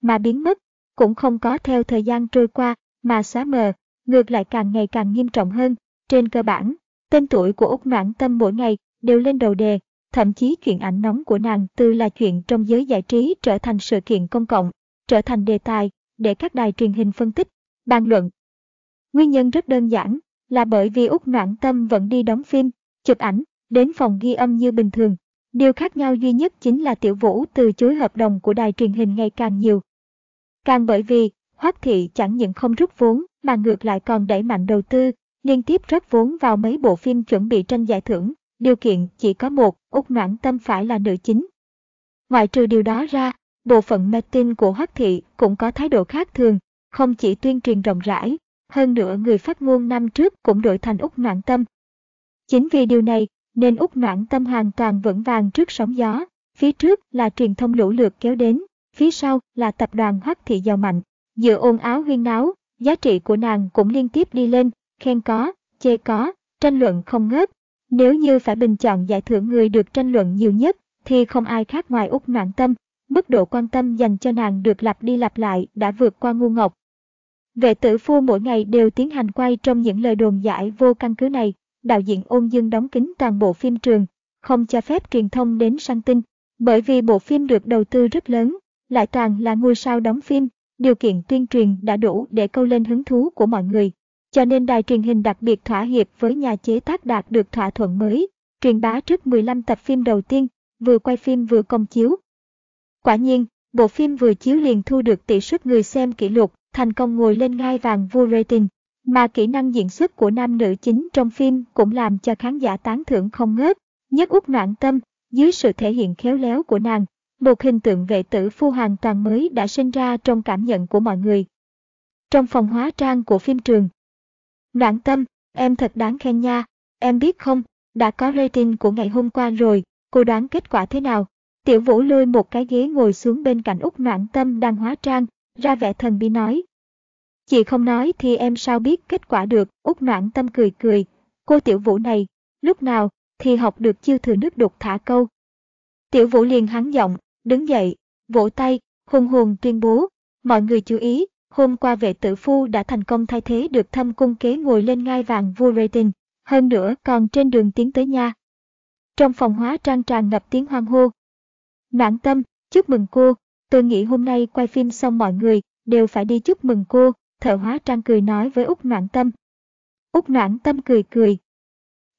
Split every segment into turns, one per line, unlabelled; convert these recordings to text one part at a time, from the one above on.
mà biến mất, cũng không có theo thời gian trôi qua mà xóa mờ, ngược lại càng ngày càng nghiêm trọng hơn. Trên cơ bản, tên tuổi của Úc noãn tâm mỗi ngày đều lên đầu đề, thậm chí chuyện ảnh nóng của nàng từ là chuyện trong giới giải trí trở thành sự kiện công cộng, trở thành đề tài để các đài truyền hình phân tích, bàn luận. Nguyên nhân rất đơn giản là bởi vì Úc noãn tâm vẫn đi đóng phim, chụp ảnh, đến phòng ghi âm như bình thường. Điều khác nhau duy nhất chính là Tiểu Vũ từ chối hợp đồng của đài truyền hình ngày càng nhiều. Càng bởi vì, Hoắc Thị chẳng những không rút vốn mà ngược lại còn đẩy mạnh đầu tư, liên tiếp rót vốn vào mấy bộ phim chuẩn bị tranh giải thưởng, điều kiện chỉ có một, Úc Noãn Tâm phải là nữ chính. Ngoại trừ điều đó ra, bộ phận marketing của Hoắc Thị cũng có thái độ khác thường, không chỉ tuyên truyền rộng rãi, hơn nữa người phát ngôn năm trước cũng đổi thành Úc Noãn Tâm. Chính vì điều này nên Úc Noãn Tâm hàng toàn vững vàng trước sóng gió, phía trước là truyền thông lũ lượt kéo đến, phía sau là tập đoàn Hoắc Thị giàu mạnh. Giữa ồn áo huyên náo, giá trị của nàng cũng liên tiếp đi lên, khen có, chê có, tranh luận không ngớt. Nếu như phải bình chọn giải thưởng người được tranh luận nhiều nhất, thì không ai khác ngoài Úc Noãn Tâm. Mức độ quan tâm dành cho nàng được lặp đi lặp lại đã vượt qua ngu ngọc. Vệ tử phu mỗi ngày đều tiến hành quay trong những lời đồn giải vô căn cứ này, đạo diễn ôn dương đóng kín toàn bộ phim trường, không cho phép truyền thông đến săn tin, bởi vì bộ phim được đầu tư rất lớn, lại toàn là ngôi sao đóng phim, điều kiện tuyên truyền đã đủ để câu lên hứng thú của mọi người. Cho nên đài truyền hình đặc biệt thỏa hiệp với nhà chế tác đạt được thỏa thuận mới, truyền bá trước 15 tập phim đầu tiên, vừa quay phim vừa công chiếu. Quả nhiên, bộ phim vừa chiếu liền thu được tỷ suất người xem kỷ lục, thành công ngồi lên ngai vàng vua rating. Mà kỹ năng diễn xuất của nam nữ chính trong phim cũng làm cho khán giả tán thưởng không ngớt. Nhất út noạn tâm, dưới sự thể hiện khéo léo của nàng, một hình tượng vệ tử phu hoàn toàn mới đã sinh ra trong cảm nhận của mọi người. Trong phòng hóa trang của phim trường. Noạn tâm, em thật đáng khen nha, em biết không, đã có rating của ngày hôm qua rồi, cô đoán kết quả thế nào? Tiểu vũ lôi một cái ghế ngồi xuống bên cạnh út noạn tâm đang hóa trang, ra vẻ thần bí nói. Chị không nói thì em sao biết kết quả được, út noãn tâm cười cười. Cô tiểu vũ này, lúc nào thì học được chiêu thừa nước đục thả câu. Tiểu vũ liền hắn giọng, đứng dậy, vỗ tay, hùng hùng tuyên bố. Mọi người chú ý, hôm qua vệ tử phu đã thành công thay thế được thâm cung kế ngồi lên ngai vàng vua rating, hơn nữa còn trên đường tiến tới nha. Trong phòng hóa trang tràn ngập tiếng hoang hô. Noãn tâm, chúc mừng cô, tôi nghĩ hôm nay quay phim xong mọi người đều phải đi chúc mừng cô, thợ hóa trang cười nói với út Noãn Tâm. út Noãn Tâm cười cười.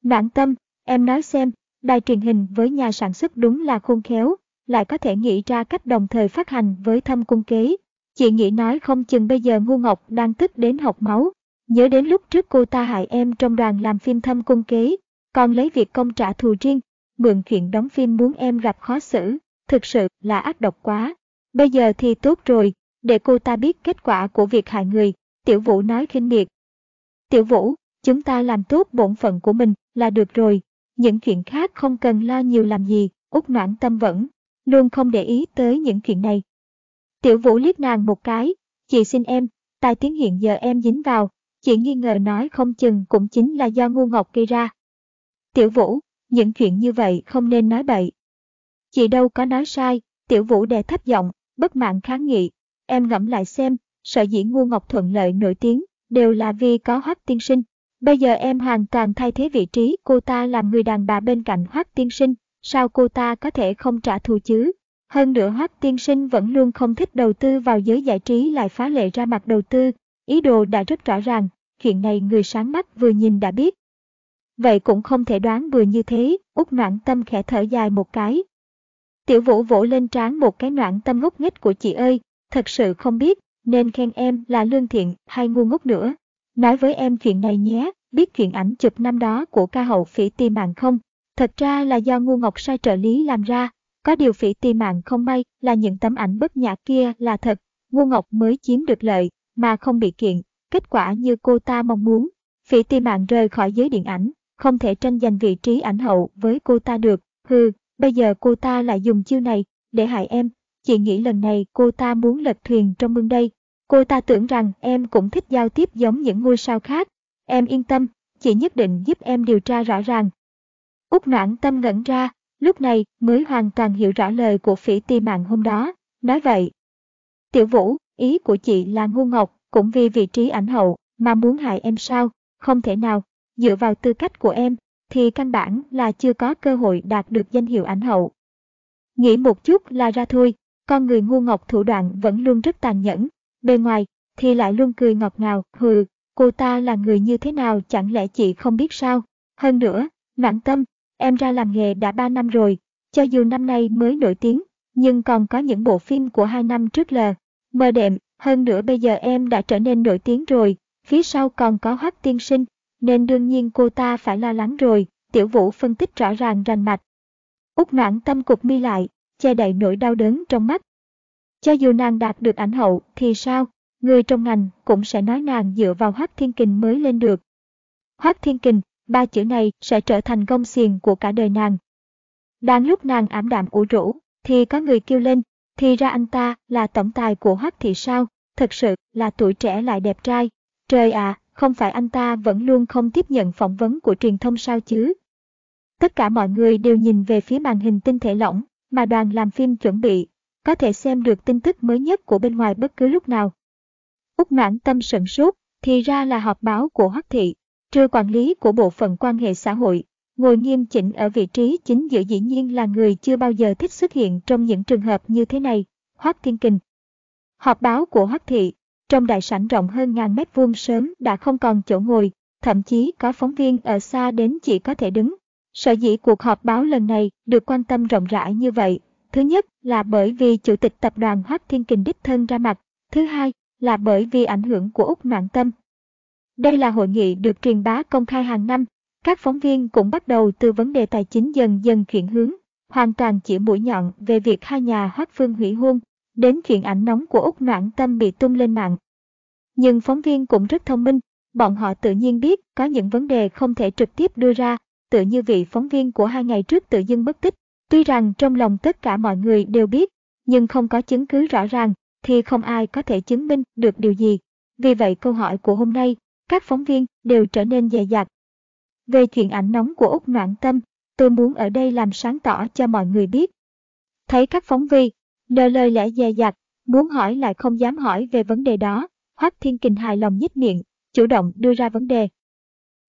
Noãn Tâm, em nói xem, đài truyền hình với nhà sản xuất đúng là khôn khéo, lại có thể nghĩ ra cách đồng thời phát hành với thâm cung kế. Chị nghĩ nói không chừng bây giờ ngu ngọc đang tức đến học máu. Nhớ đến lúc trước cô ta hại em trong đoàn làm phim thâm cung kế, còn lấy việc công trả thù riêng, mượn chuyện đóng phim muốn em gặp khó xử, thực sự là ác độc quá. Bây giờ thì tốt rồi, để cô ta biết kết quả của việc hại người, Tiểu Vũ nói khinh miệt. Tiểu Vũ, chúng ta làm tốt bổn phận của mình là được rồi, những chuyện khác không cần lo nhiều làm gì, út noãn tâm vẫn, luôn không để ý tới những chuyện này. Tiểu Vũ liếc nàng một cái, chị xin em, tai tiếng hiện giờ em dính vào, chị nghi ngờ nói không chừng cũng chính là do ngu ngọc gây ra. Tiểu Vũ, những chuyện như vậy không nên nói bậy. Chị đâu có nói sai, Tiểu Vũ đè thấp giọng, bất mãn kháng nghị, Em ngẫm lại xem, sở dĩ ngu ngọc thuận lợi nổi tiếng, đều là vì có hoắc tiên sinh. Bây giờ em hoàn toàn thay thế vị trí cô ta làm người đàn bà bên cạnh hoắc tiên sinh, sao cô ta có thể không trả thù chứ? Hơn nữa hoắc tiên sinh vẫn luôn không thích đầu tư vào giới giải trí lại phá lệ ra mặt đầu tư, ý đồ đã rất rõ ràng, chuyện này người sáng mắt vừa nhìn đã biết. Vậy cũng không thể đoán vừa như thế, út noạn tâm khẽ thở dài một cái. Tiểu vũ vỗ lên trán một cái noạn tâm ngốc nghếch của chị ơi, thật sự không biết nên khen em là lương thiện hay ngu ngốc nữa. Nói với em chuyện này nhé, biết chuyện ảnh chụp năm đó của ca hậu phỉ Ti mạng không? Thật ra là do ngu ngọc sai trợ lý làm ra, có điều phỉ Ti mạng không may là những tấm ảnh bất nhã kia là thật, ngu Ngọc mới chiếm được lợi, mà không bị kiện, kết quả như cô ta mong muốn. Phỉ ti mạng rời khỏi giới điện ảnh, không thể tranh giành vị trí ảnh hậu với cô ta được, hừ, bây giờ cô ta lại dùng chiêu này để hại em. Chị nghĩ lần này cô ta muốn lật thuyền trong mương đây. Cô ta tưởng rằng em cũng thích giao tiếp giống những ngôi sao khác. Em yên tâm, chị nhất định giúp em điều tra rõ ràng. Úc noãn tâm ngẩn ra, lúc này mới hoàn toàn hiểu rõ lời của phỉ ti mạng hôm đó. Nói vậy, tiểu vũ, ý của chị là ngu ngọc, cũng vì vị trí ảnh hậu mà muốn hại em sao? Không thể nào, dựa vào tư cách của em, thì căn bản là chưa có cơ hội đạt được danh hiệu ảnh hậu. Nghĩ một chút là ra thôi, con người ngu ngọc thủ đoạn vẫn luôn rất tàn nhẫn, bề ngoài thì lại luôn cười ngọt ngào, hừ, cô ta là người như thế nào chẳng lẽ chị không biết sao? Hơn nữa, noãn tâm, em ra làm nghề đã 3 năm rồi, cho dù năm nay mới nổi tiếng, nhưng còn có những bộ phim của hai năm trước là Mơ đệm, hơn nữa bây giờ em đã trở nên nổi tiếng rồi, phía sau còn có hoắc tiên sinh, nên đương nhiên cô ta phải lo lắng rồi, tiểu vũ phân tích rõ ràng rành mạch. Úc noãn tâm cục mi lại, che đậy nỗi đau đớn trong mắt. Cho dù nàng đạt được ảnh hậu thì sao, người trong ngành cũng sẽ nói nàng dựa vào Hoắc Thiên Kình mới lên được. Hoắc Thiên Kình, ba chữ này sẽ trở thành gông xiềng của cả đời nàng. Đang lúc nàng ảm đạm ủ rũ, thì có người kêu lên, thì ra anh ta là tổng tài của Hoắc Thị sao, thật sự là tuổi trẻ lại đẹp trai. Trời ạ, không phải anh ta vẫn luôn không tiếp nhận phỏng vấn của truyền thông sao chứ? Tất cả mọi người đều nhìn về phía màn hình tinh thể lỏng mà đoàn làm phim chuẩn bị, có thể xem được tin tức mới nhất của bên ngoài bất cứ lúc nào. Úc mãn tâm sận sốt, thì ra là họp báo của Hoắc Thị, trừ quản lý của bộ phận quan hệ xã hội, ngồi nghiêm chỉnh ở vị trí chính giữa dĩ nhiên là người chưa bao giờ thích xuất hiện trong những trường hợp như thế này, Hoắc Thiên Kình. Họp báo của Hoắc Thị, trong đại sảnh rộng hơn ngàn mét vuông sớm đã không còn chỗ ngồi, thậm chí có phóng viên ở xa đến chỉ có thể đứng. Sở dĩ cuộc họp báo lần này được quan tâm rộng rãi như vậy, thứ nhất là bởi vì chủ tịch tập đoàn Hoắc Thiên Kình đích thân ra mặt, thứ hai là bởi vì ảnh hưởng của Úc Noạn Tâm. Đây là hội nghị được truyền bá công khai hàng năm, các phóng viên cũng bắt đầu từ vấn đề tài chính dần dần chuyển hướng, hoàn toàn chỉ mũi nhọn về việc hai nhà Hoắc Phương hủy hôn, đến chuyện ảnh nóng của Úc Noãn Tâm bị tung lên mạng. Nhưng phóng viên cũng rất thông minh, bọn họ tự nhiên biết có những vấn đề không thể trực tiếp đưa ra, tự như vị phóng viên của hai ngày trước tự dưng mất tích. Tuy rằng trong lòng tất cả mọi người đều biết, nhưng không có chứng cứ rõ ràng, thì không ai có thể chứng minh được điều gì. Vì vậy câu hỏi của hôm nay, các phóng viên đều trở nên dè dặt. Về chuyện ảnh nóng của Úc Noãn Tâm, tôi muốn ở đây làm sáng tỏ cho mọi người biết. Thấy các phóng viên, nơ lời lẽ dè dặt, muốn hỏi lại không dám hỏi về vấn đề đó, Hoắc Thiên Kình hài lòng nhếch miệng, chủ động đưa ra vấn đề.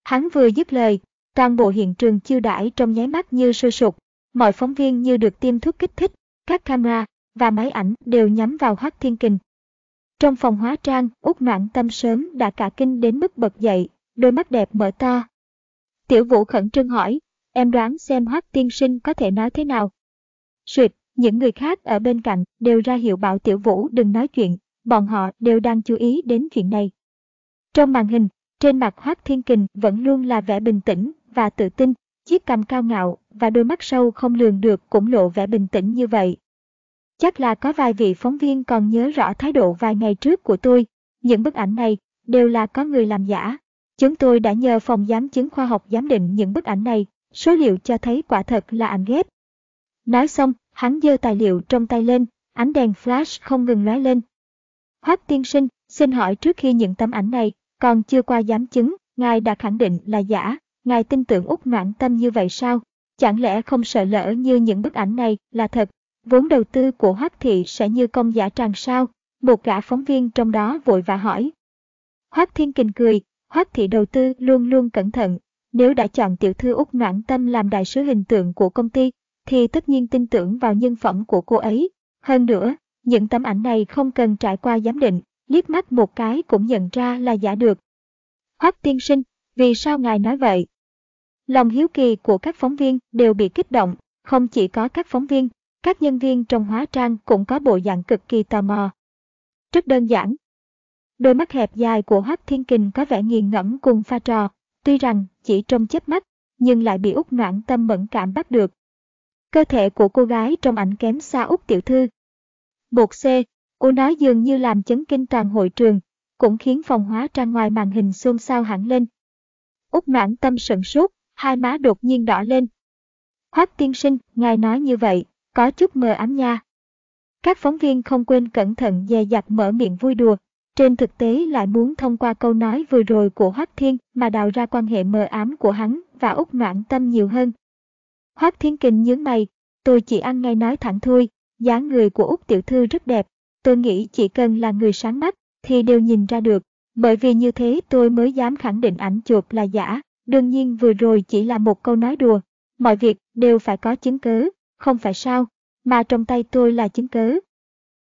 Hắn vừa dứt lời, toàn bộ hiện trường chiêu đãi trong nháy mắt như sôi sục, mọi phóng viên như được tiêm thuốc kích thích, các camera và máy ảnh đều nhắm vào Hoắc Thiên Kình. Trong phòng hóa trang, Úc Noãn Tâm sớm đã cả kinh đến mức bật dậy, đôi mắt đẹp mở to. Tiểu Vũ khẩn trương hỏi, em đoán xem Hoắc tiên sinh có thể nói thế nào? Suyệt, những người khác ở bên cạnh đều ra hiệu bảo Tiểu Vũ đừng nói chuyện, bọn họ đều đang chú ý đến chuyện này. Trong màn hình, trên mặt Hoác Thiên Kình vẫn luôn là vẻ bình tĩnh và tự tin, chiếc cằm cao ngạo và đôi mắt sâu không lường được cũng lộ vẻ bình tĩnh như vậy. Chắc là có vài vị phóng viên còn nhớ rõ thái độ vài ngày trước của tôi. Những bức ảnh này đều là có người làm giả. Chúng tôi đã nhờ phòng giám chứng khoa học giám định những bức ảnh này. Số liệu cho thấy quả thật là ảnh ghép. Nói xong, hắn giơ tài liệu trong tay lên, ánh đèn flash không ngừng lóe lên, Hoác tiên sinh, xin hỏi trước khi những tấm ảnh này còn chưa qua giám chứng, ngài đã khẳng định là giả, ngài tin tưởng út noãn tâm như vậy sao? Chẳng lẽ không sợ lỡ như những bức ảnh này là thật? Vốn đầu tư của Hoác Thị sẽ như công giả tràng sao? Một gã phóng viên trong đó vội vã hỏi. Hoác Thiên Kình cười, Hoác Thị đầu tư luôn luôn cẩn thận. Nếu đã chọn tiểu thư út noãn tâm làm đại sứ hình tượng của công ty, thì tất nhiên tin tưởng vào nhân phẩm của cô ấy. Hơn nữa, những tấm ảnh này không cần trải qua giám định, liếc mắt một cái cũng nhận ra là giả được. Hoắc tiên sinh, vì sao ngài nói vậy? Lòng hiếu kỳ của các phóng viên đều bị kích động, không chỉ có các phóng viên, các nhân viên trong hóa trang cũng có bộ dạng cực kỳ tò mò. Rất đơn giản. Đôi mắt hẹp dài của Hoắc Thiên Kình có vẻ nghiền ngẫm cùng pha trò, tuy rằng chỉ trong chớp mắt, nhưng lại bị út noãn tâm mẫn cảm bắt được. Cơ thể của cô gái trong ảnh kém xa út tiểu thư, Một c Cô nói dường như làm chấn kinh toàn hội trường, cũng khiến phòng hóa trang ngoài màn hình xôn xao hẳn lên. Úc noãn tâm sửng sốt, hai má đột nhiên đỏ lên. Hoác tiên sinh, ngài nói như vậy, có chút mờ ám nha. Các phóng viên không quên cẩn thận dè dặt mở miệng vui đùa, trên thực tế lại muốn thông qua câu nói vừa rồi của Hoác Thiên mà đào ra quan hệ mờ ám của hắn và Úc Noãn Tâm nhiều hơn. Hoác Thiên Kình nhướng mày, tôi chỉ ăn ngay nói thẳng thôi, dáng người của Úc Tiểu Thư rất đẹp, tôi nghĩ chỉ cần là người sáng mắt thì đều nhìn ra được, bởi vì như thế tôi mới dám khẳng định ảnh chụp là giả, đương nhiên vừa rồi chỉ là một câu nói đùa, mọi việc đều phải có chứng cứ, không phải sao, mà trong tay tôi là chứng cứ.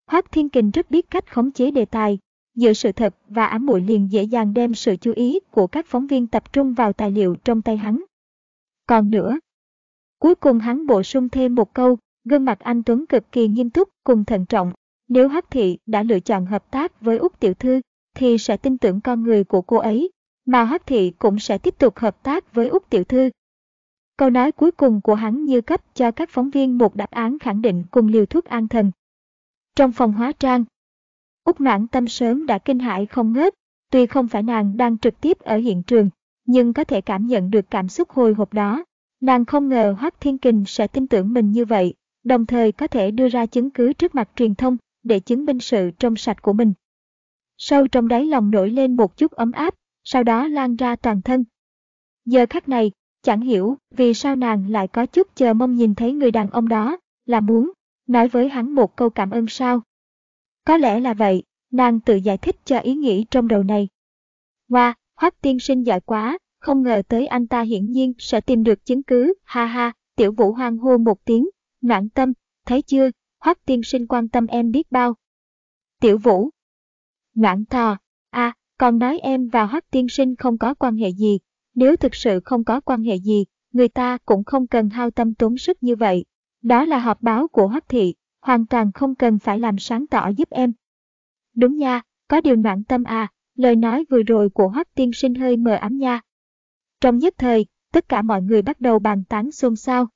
Hoác Thiên Kình rất biết cách khống chế đề tài, giữa sự thật và ám muội liền dễ dàng đem sự chú ý của các phóng viên tập trung vào tài liệu trong tay hắn. Còn nữa, cuối cùng hắn bổ sung thêm một câu, gương mặt anh Tuấn cực kỳ nghiêm túc cùng thận trọng. Nếu Hắc Thị đã lựa chọn hợp tác với Úc Tiểu Thư, thì sẽ tin tưởng con người của cô ấy, mà Hắc Thị cũng sẽ tiếp tục hợp tác với Úc Tiểu Thư. Câu nói cuối cùng của hắn như cấp cho các phóng viên một đáp án khẳng định cùng liều thuốc an thần. Trong phòng hóa trang, Úc noãn tâm sớm đã kinh hãi không ngớt, tuy không phải nàng đang trực tiếp ở hiện trường, nhưng có thể cảm nhận được cảm xúc hồi hộp đó. Nàng không ngờ Hoác Thiên Kình sẽ tin tưởng mình như vậy, đồng thời có thể đưa ra chứng cứ trước mặt truyền thông để chứng minh sự trong sạch của mình. Sâu trong đáy lòng nổi lên một chút ấm áp, sau đó lan ra toàn thân. Giờ khắc này, chẳng hiểu vì sao nàng lại có chút chờ mong nhìn thấy người đàn ông đó, là muốn nói với hắn một câu cảm ơn sao. Có lẽ là vậy, nàng tự giải thích cho ý nghĩ trong đầu này. Hoa, Hoắc tiên sinh giỏi quá, không ngờ tới anh ta hiển nhiên sẽ tìm được chứng cứ, ha ha, tiểu vũ hoang hô một tiếng, noãn tâm, thấy chưa, Hoắc tiên sinh quan tâm em biết bao. Tiểu vũ. Noãn thò, à, còn nói em và Hoắc tiên sinh không có quan hệ gì, nếu thực sự không có quan hệ gì, người ta cũng không cần hao tâm tốn sức như vậy. Đó là họp báo của Hoắc thị, hoàn toàn không cần phải làm sáng tỏ giúp em. Đúng nha, có điều noạn tâm à, lời nói vừa rồi của Hoắc tiên sinh hơi mờ ám nha. Trong nhất thời, tất cả mọi người bắt đầu bàn tán xôn xao.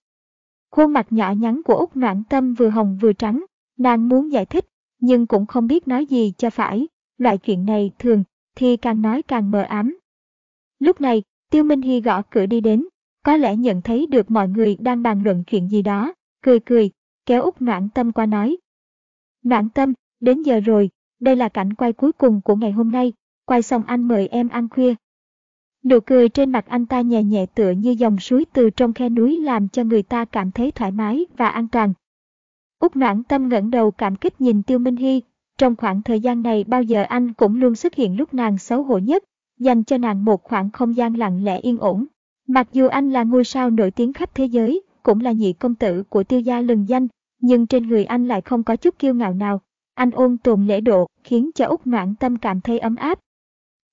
Khuôn mặt nhỏ nhắn của Úc Noãn Tâm vừa hồng vừa trắng, nàng muốn giải thích, nhưng cũng không biết nói gì cho phải, loại chuyện này thường thì càng nói càng mờ ám. Lúc này, Tiêu Minh Hy gõ cửa đi đến, có lẽ nhận thấy được mọi người đang bàn luận chuyện gì đó, cười cười, kéo Úc Noãn Tâm qua nói. Noãn Tâm, đến giờ rồi, đây là cảnh quay cuối cùng của ngày hôm nay, quay xong anh mời em ăn khuya. Nụ cười trên mặt anh ta nhẹ nhẹ tựa như dòng suối từ trong khe núi làm cho người ta cảm thấy thoải mái và an toàn. Úc Noãn Tâm ngẩng đầu cảm kích nhìn Tiêu Minh Hy, trong khoảng thời gian này bao giờ anh cũng luôn xuất hiện lúc nàng xấu hổ nhất, dành cho nàng một khoảng không gian lặng lẽ yên ổn. Mặc dù anh là ngôi sao nổi tiếng khắp thế giới, cũng là nhị công tử của tiêu gia lừng danh, nhưng trên người anh lại không có chút kiêu ngạo nào. Anh ôn tồn lễ độ, khiến cho Úc Noãn Tâm cảm thấy ấm áp.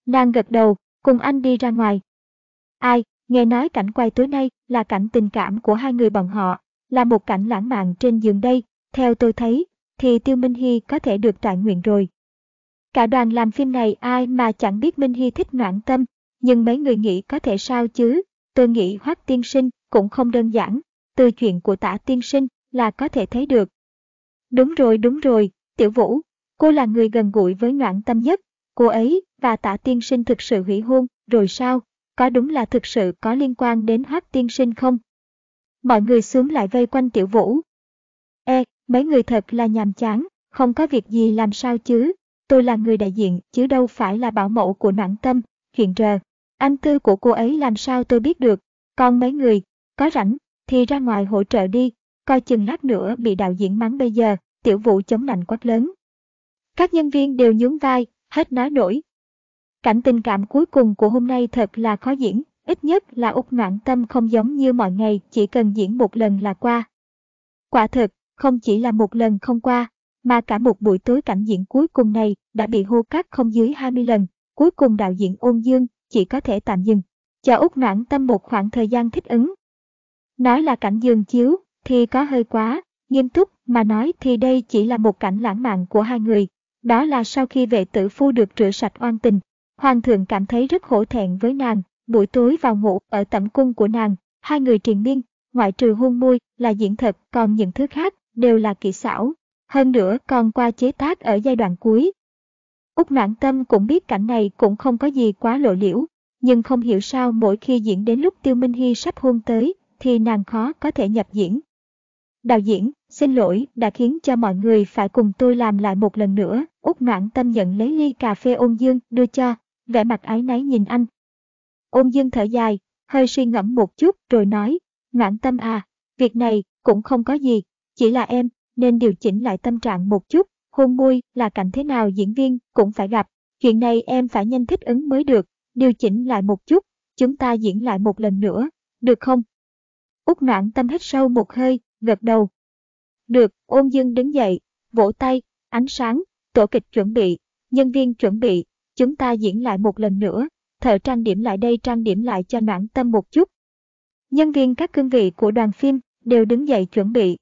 Nàng gật đầu, cùng anh đi ra ngoài. Ai, nghe nói cảnh quay tối nay là cảnh tình cảm của hai người bọn họ, là một cảnh lãng mạn trên giường đây, theo tôi thấy, thì Tiêu Minh Hy có thể được trại nguyện rồi. Cả đoàn làm phim này ai mà chẳng biết Minh Hy thích noãn tâm, nhưng mấy người nghĩ có thể sao chứ, tôi nghĩ Hoác Tiên Sinh cũng không đơn giản, từ chuyện của tả Tiên Sinh là có thể thấy được. Đúng rồi đúng rồi, Tiểu Vũ, cô là người gần gũi với noãn tâm nhất, cô ấy và tả Tiên Sinh thực sự hủy hôn, rồi sao, có đúng là thực sự có liên quan đến Hoác Tiên Sinh không? Mọi người xuống lại vây quanh Tiểu Vũ. e mấy người thật là nhàm chán, không có việc gì làm sao chứ, tôi là người đại diện chứ đâu phải là bảo mẫu của noãn tâm, chuyện rờ. Anh tư của cô ấy làm sao tôi biết được, còn mấy người, có rảnh, thì ra ngoài hỗ trợ đi, coi chừng lát nữa bị đạo diễn mắng bây giờ, tiểu vụ chống nạnh quát lớn. Các nhân viên đều nhún vai, hết nói nổi. Cảnh tình cảm cuối cùng của hôm nay thật là khó diễn, ít nhất là út noạn tâm không giống như mọi ngày chỉ cần diễn một lần là qua. Quả thực, không chỉ là một lần không qua, mà cả một buổi tối cảnh diễn cuối cùng này đã bị hô cắt không dưới 20 lần. Cuối cùng đạo diễn ôn dương chỉ có thể tạm dừng, cho Úc Noãn Tâm một khoảng thời gian thích ứng. Nói là cảnh giường chiếu thì có hơi quá, nghiêm túc mà nói thì đây chỉ là một cảnh lãng mạn của hai người. Đó là sau khi vệ tử phu được rửa sạch oan tình, hoàng thượng cảm thấy rất hổ thẹn với nàng, buổi tối vào ngủ ở tẩm cung của nàng, hai người triền miên, ngoại trừ hôn môi là diễn thật còn những thứ khác đều là kỹ xảo. hơn nữa còn qua chế tác ở giai đoạn cuối. Úc Noãn Tâm cũng biết cảnh này cũng không có gì quá lộ liễu, nhưng không hiểu sao mỗi khi diễn đến lúc Tiêu Minh Hy sắp hôn tới, thì nàng khó có thể nhập diễn. Đạo diễn, xin lỗi đã khiến cho mọi người phải cùng tôi làm lại một lần nữa. Úc Noãn Tâm nhận lấy ly cà phê ôn dương đưa cho, vẻ mặt ái náy nhìn anh. Ôn dương thở dài, hơi suy ngẫm một chút rồi nói, Noãn Tâm à, việc này cũng không có gì, chỉ là em nên điều chỉnh lại tâm trạng một chút, hôn môi là cảnh thế nào diễn viên cũng phải gặp, chuyện này em phải nhanh thích ứng mới được, điều chỉnh lại một chút, chúng ta diễn lại một lần nữa, được không? Úc noãn tâm hít sâu một hơi, gật đầu. Được, ôn dương đứng dậy, vỗ tay, ánh sáng, tổ kịch chuẩn bị, nhân viên chuẩn bị, chúng ta diễn lại một lần nữa, thợ trang điểm lại đây trang điểm lại cho noãn tâm một chút. Nhân viên các cương vị của đoàn phim đều đứng dậy chuẩn bị,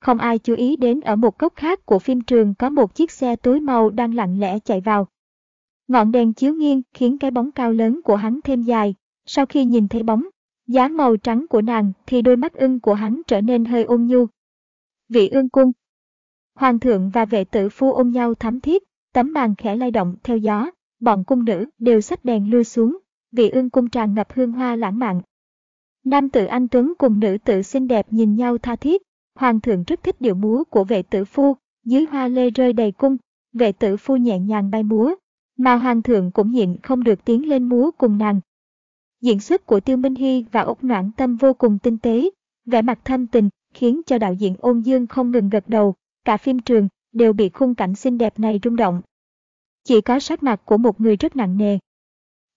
không ai chú ý đến ở một góc khác của phim trường có một chiếc xe tối màu đang lặng lẽ chạy vào. Ngọn đèn chiếu nghiêng khiến cái bóng cao lớn của hắn thêm dài. Sau khi nhìn thấy bóng, dáng màu trắng của nàng thì đôi mắt ưng của hắn trở nên hơi ôn nhu. Vị ương cung Hoàng thượng và vệ tử phu ôm nhau thắm thiết, tấm màn khẽ lay động theo gió, bọn cung nữ đều xách đèn lui xuống, vị ương cung tràn ngập hương hoa lãng mạn. Nam tử anh Tuấn cùng nữ tử xinh đẹp nhìn nhau tha thiết, Hoàng thượng rất thích điệu múa của vệ tử phu, dưới hoa lê rơi đầy cung, vệ tử phu nhẹ nhàng bay múa, mà hoàng thượng cũng nhịn không được tiến lên múa cùng nàng. Diễn xuất của Tiêu Minh Hy và Úc Noãn Tâm vô cùng tinh tế, vẻ mặt thâm tình, khiến cho đạo diễn ôn dương không ngừng gật đầu, cả phim trường đều bị khung cảnh xinh đẹp này rung động. Chỉ có sắc mặt của một người rất nặng nề.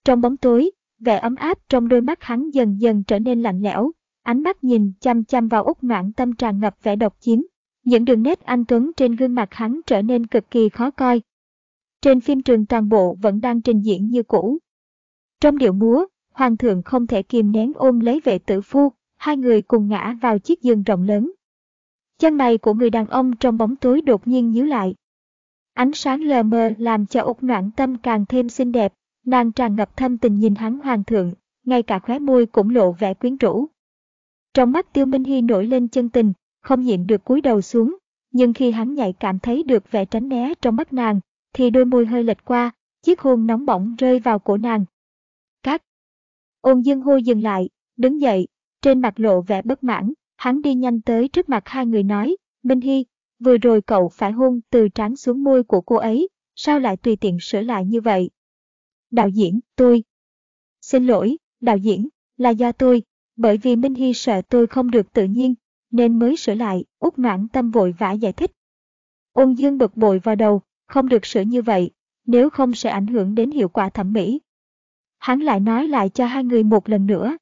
Trong bóng tối, vẻ ấm áp trong đôi mắt hắn dần dần trở nên lạnh lẽo, ánh mắt nhìn chăm chăm vào út noãn tâm tràn ngập vẻ độc chiếm. Những đường nét anh Tuấn trên gương mặt hắn trở nên cực kỳ khó coi. Trên phim trường toàn bộ vẫn đang trình diễn như cũ. Trong điệu múa, Hoàng thượng không thể kìm nén ôm lấy vệ tử phu, hai người cùng ngã vào chiếc giường rộng lớn. Chân mày của người đàn ông trong bóng tối đột nhiên nhíu lại. Ánh sáng lờ mờ làm cho út noãn tâm càng thêm xinh đẹp, nàng tràn ngập thâm tình nhìn hắn hoàng thượng, ngay cả khóe môi cũng lộ vẻ quyến rũ. Trong mắt Tiêu Minh Hy nổi lên chân tình, không nhịn được cúi đầu xuống, nhưng khi hắn nhạy cảm thấy được vẻ tránh né trong mắt nàng, thì đôi môi hơi lệch qua, chiếc hôn nóng bỏng rơi vào cổ nàng. Cắt! Ôn dương hô dừng lại, đứng dậy, trên mặt lộ vẻ bất mãn, hắn đi nhanh tới trước mặt hai người nói, Minh Hy, vừa rồi cậu phải hôn từ trán xuống môi của cô ấy, sao lại tùy tiện sửa lại như vậy? Đạo diễn, tôi. Xin lỗi, đạo diễn, là do tôi, bởi vì Minh Hy sợ tôi không được tự nhiên, nên mới sửa lại, út noãn tâm vội vã giải thích. Ôn dương bực bội vào đầu, không được sửa như vậy, nếu không sẽ ảnh hưởng đến hiệu quả thẩm mỹ. Hắn lại nói lại cho hai người một lần nữa.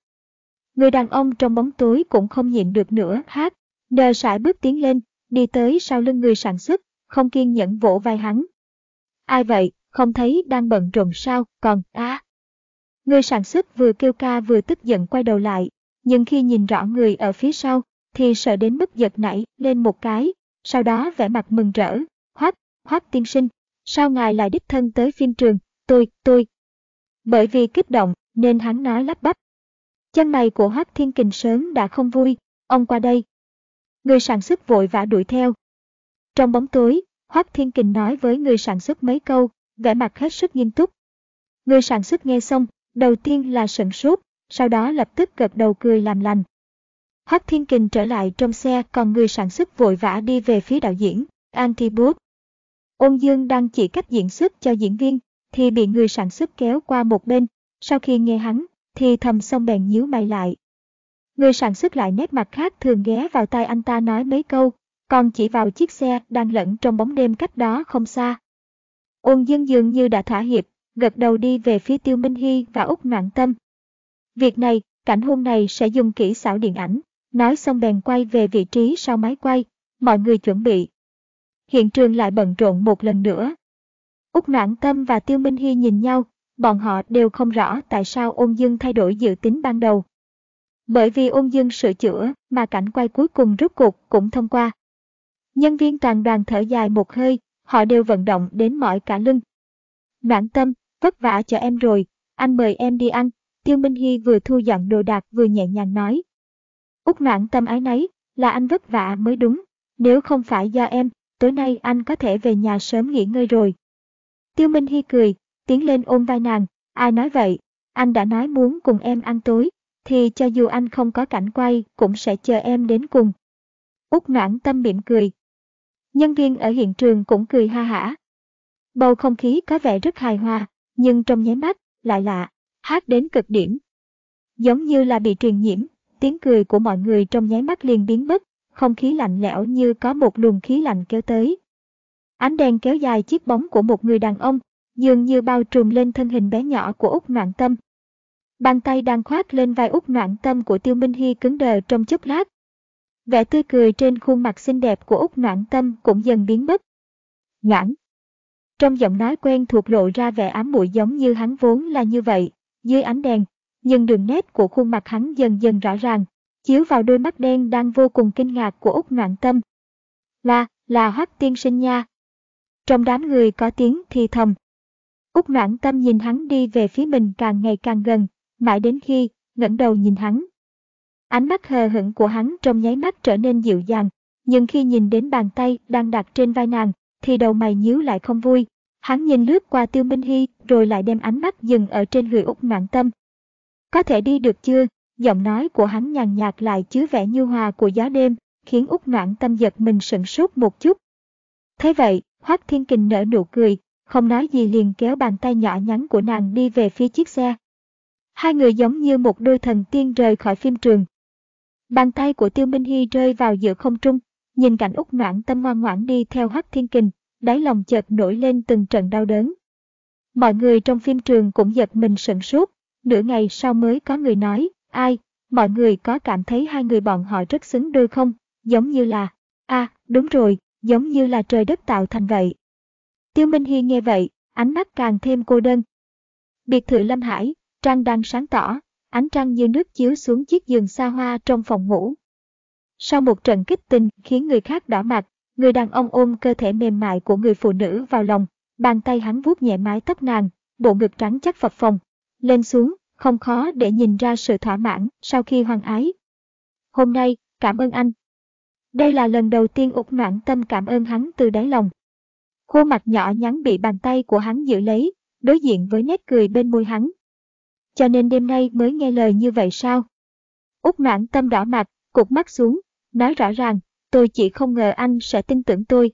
Người đàn ông trong bóng tối cũng không nhịn được nữa hát, đờ sải bước tiến lên, đi tới sau lưng người sản xuất, không kiên nhẫn vỗ vai hắn. Ai vậy, không thấy đang bận rộn sao, còn, á. Người sản xuất vừa kêu ca vừa tức giận quay đầu lại, nhưng khi nhìn rõ người ở phía sau, thì sợ đến mức giật nảy lên một cái, sau đó vẻ mặt mừng rỡ, hoác, hoác tiên sinh, sao ngài lại đích thân tới phim trường, tôi, tôi. Bởi vì kích động, nên hắn nói lắp bắp. Chân mày của hoác thiên kình sớm đã không vui, ông qua đây. Người sản xuất vội vã đuổi theo. Trong bóng tối, hoác thiên kình nói với người sản xuất mấy câu, vẻ mặt hết sức nghiêm túc. Người sản xuất nghe xong, đầu tiên là sửng sốt, sau đó lập tức gật đầu cười làm lành. Hoắc Thiên Kình trở lại trong xe còn người sản xuất vội vã đi về phía đạo diễn, Antibus. Ôn Dương đang chỉ cách diễn xuất cho diễn viên, thì bị người sản xuất kéo qua một bên, sau khi nghe hắn, thì thầm xong bèn nhíu mày lại. Người sản xuất lại nét mặt khác thường ghé vào tai anh ta nói mấy câu, còn chỉ vào chiếc xe đang lẫn trong bóng đêm cách đó không xa. Ôn Dương dường như đã thỏa hiệp, gật đầu đi về phía Tiêu Minh Hy và Úc Noạn Tâm, Việc này, cảnh hôn này sẽ dùng kỹ xảo điện ảnh. Nói xong bèn quay về vị trí sau máy quay, mọi người chuẩn bị. Hiện trường lại bận rộn một lần nữa. Úc Noãn Tâm và Tiêu Minh Hy nhìn nhau, bọn họ đều không rõ tại sao ôn dương thay đổi dự tính ban đầu. Bởi vì ôn dương sửa chữa mà cảnh quay cuối cùng rút cuộc cũng thông qua. Nhân viên toàn đoàn thở dài một hơi, họ đều vận động đến mỏi cả lưng. Noãn Tâm, vất vả cho em rồi, anh mời em đi ăn. Tiêu Minh Hy vừa thu dọn đồ đạc vừa nhẹ nhàng nói. Úc noãn tâm ái nấy, là anh vất vả mới đúng, nếu không phải do em, tối nay anh có thể về nhà sớm nghỉ ngơi rồi. Tiêu Minh Hy cười, tiến lên ôm vai nàng, ai nói vậy, anh đã nói muốn cùng em ăn tối, thì cho dù anh không có cảnh quay cũng sẽ chờ em đến cùng. Úc noãn tâm mỉm cười. Nhân viên ở hiện trường cũng cười ha hả. Bầu không khí có vẻ rất hài hòa, nhưng trong nháy mắt, lại lạ, hát đến cực điểm. Giống như là bị truyền nhiễm, tiếng cười của mọi người trong nháy mắt liền biến mất, không khí lạnh lẽo như có một luồng khí lạnh kéo tới. Ánh đèn kéo dài chiếc bóng của một người đàn ông, dường như bao trùm lên thân hình bé nhỏ của Úc Noạn Tâm. Bàn tay đang khoác lên vai Úc Noạn Tâm của Tiêu Minh Hy cứng đờ trong chốc lát. Vẻ tươi cười trên khuôn mặt xinh đẹp của Úc Noạn Tâm cũng dần biến mất. Ngãn. Trong giọng nói quen thuộc lộ ra vẻ ám muội giống như hắn vốn là như vậy, dưới ánh đèn, nhưng đường nét của khuôn mặt hắn dần dần rõ ràng, chiếu vào đôi mắt đen đang vô cùng kinh ngạc của Úc Noạn Tâm. Là, là Hoắc tiên sinh nha. Trong đám người có tiếng thì thầm. Úc Noạn Tâm nhìn hắn đi về phía mình càng ngày càng gần, mãi đến khi ngẩng đầu nhìn hắn. Ánh mắt hờ hững của hắn trong nháy mắt trở nên dịu dàng, nhưng khi nhìn đến bàn tay đang đặt trên vai nàng, thì đầu mày nhíu lại không vui. Hắn nhìn lướt qua Tiêu Minh Hy rồi lại đem ánh mắt dừng ở trên người Úc Ngoạn Tâm. Có thể đi được chưa? Giọng nói của hắn nhàn nhạt lại chứa vẻ nhu hòa của gió đêm, khiến Úc Ngoạn Tâm giật mình sửng sốt một chút. Thế vậy, Hoác Thiên Kình nở nụ cười, không nói gì liền kéo bàn tay nhỏ nhắn của nàng đi về phía chiếc xe. Hai người giống như một đôi thần tiên rời khỏi phim trường. Bàn tay của Tiêu Minh Hy rơi vào giữa không trung, nhìn cảnh Úc Noãn Tâm ngoan ngoãn đi theo Hoắc Thiên Kình, đáy lòng chợt nổi lên từng trận đau đớn. Mọi người trong phim trường cũng giật mình sửng sốt, nửa ngày sau mới có người nói, ai, mọi người có cảm thấy hai người bọn họ rất xứng đôi không, giống như là, a à, đúng rồi, giống như là trời đất tạo thành vậy. Tiêu Minh Hy nghe vậy, ánh mắt càng thêm cô đơn. Biệt thự Lâm Hải, trăng đang sáng tỏ, ánh trăng như nước chiếu xuống chiếc giường xa hoa trong phòng ngủ. Sau một trận kích tình khiến người khác đỏ mặt, người đàn ông ôm cơ thể mềm mại của người phụ nữ vào lòng, bàn tay hắn vuốt nhẹ mái tóc nàng, bộ ngực trắng chắc phập phồng, lên xuống, không khó để nhìn ra sự thỏa mãn sau khi hoàng ái. Hôm nay, cảm ơn anh. Đây là lần đầu tiên Úc Noãn Tâm cảm ơn hắn từ đáy lòng. Khuôn mặt nhỏ nhắn bị bàn tay của hắn giữ lấy, đối diện với nét cười bên môi hắn. Cho nên đêm nay mới nghe lời như vậy sao? Úc Noãn Tâm đỏ mặt, cụt mắt xuống, nói rõ ràng, tôi chỉ không ngờ anh sẽ tin tưởng tôi.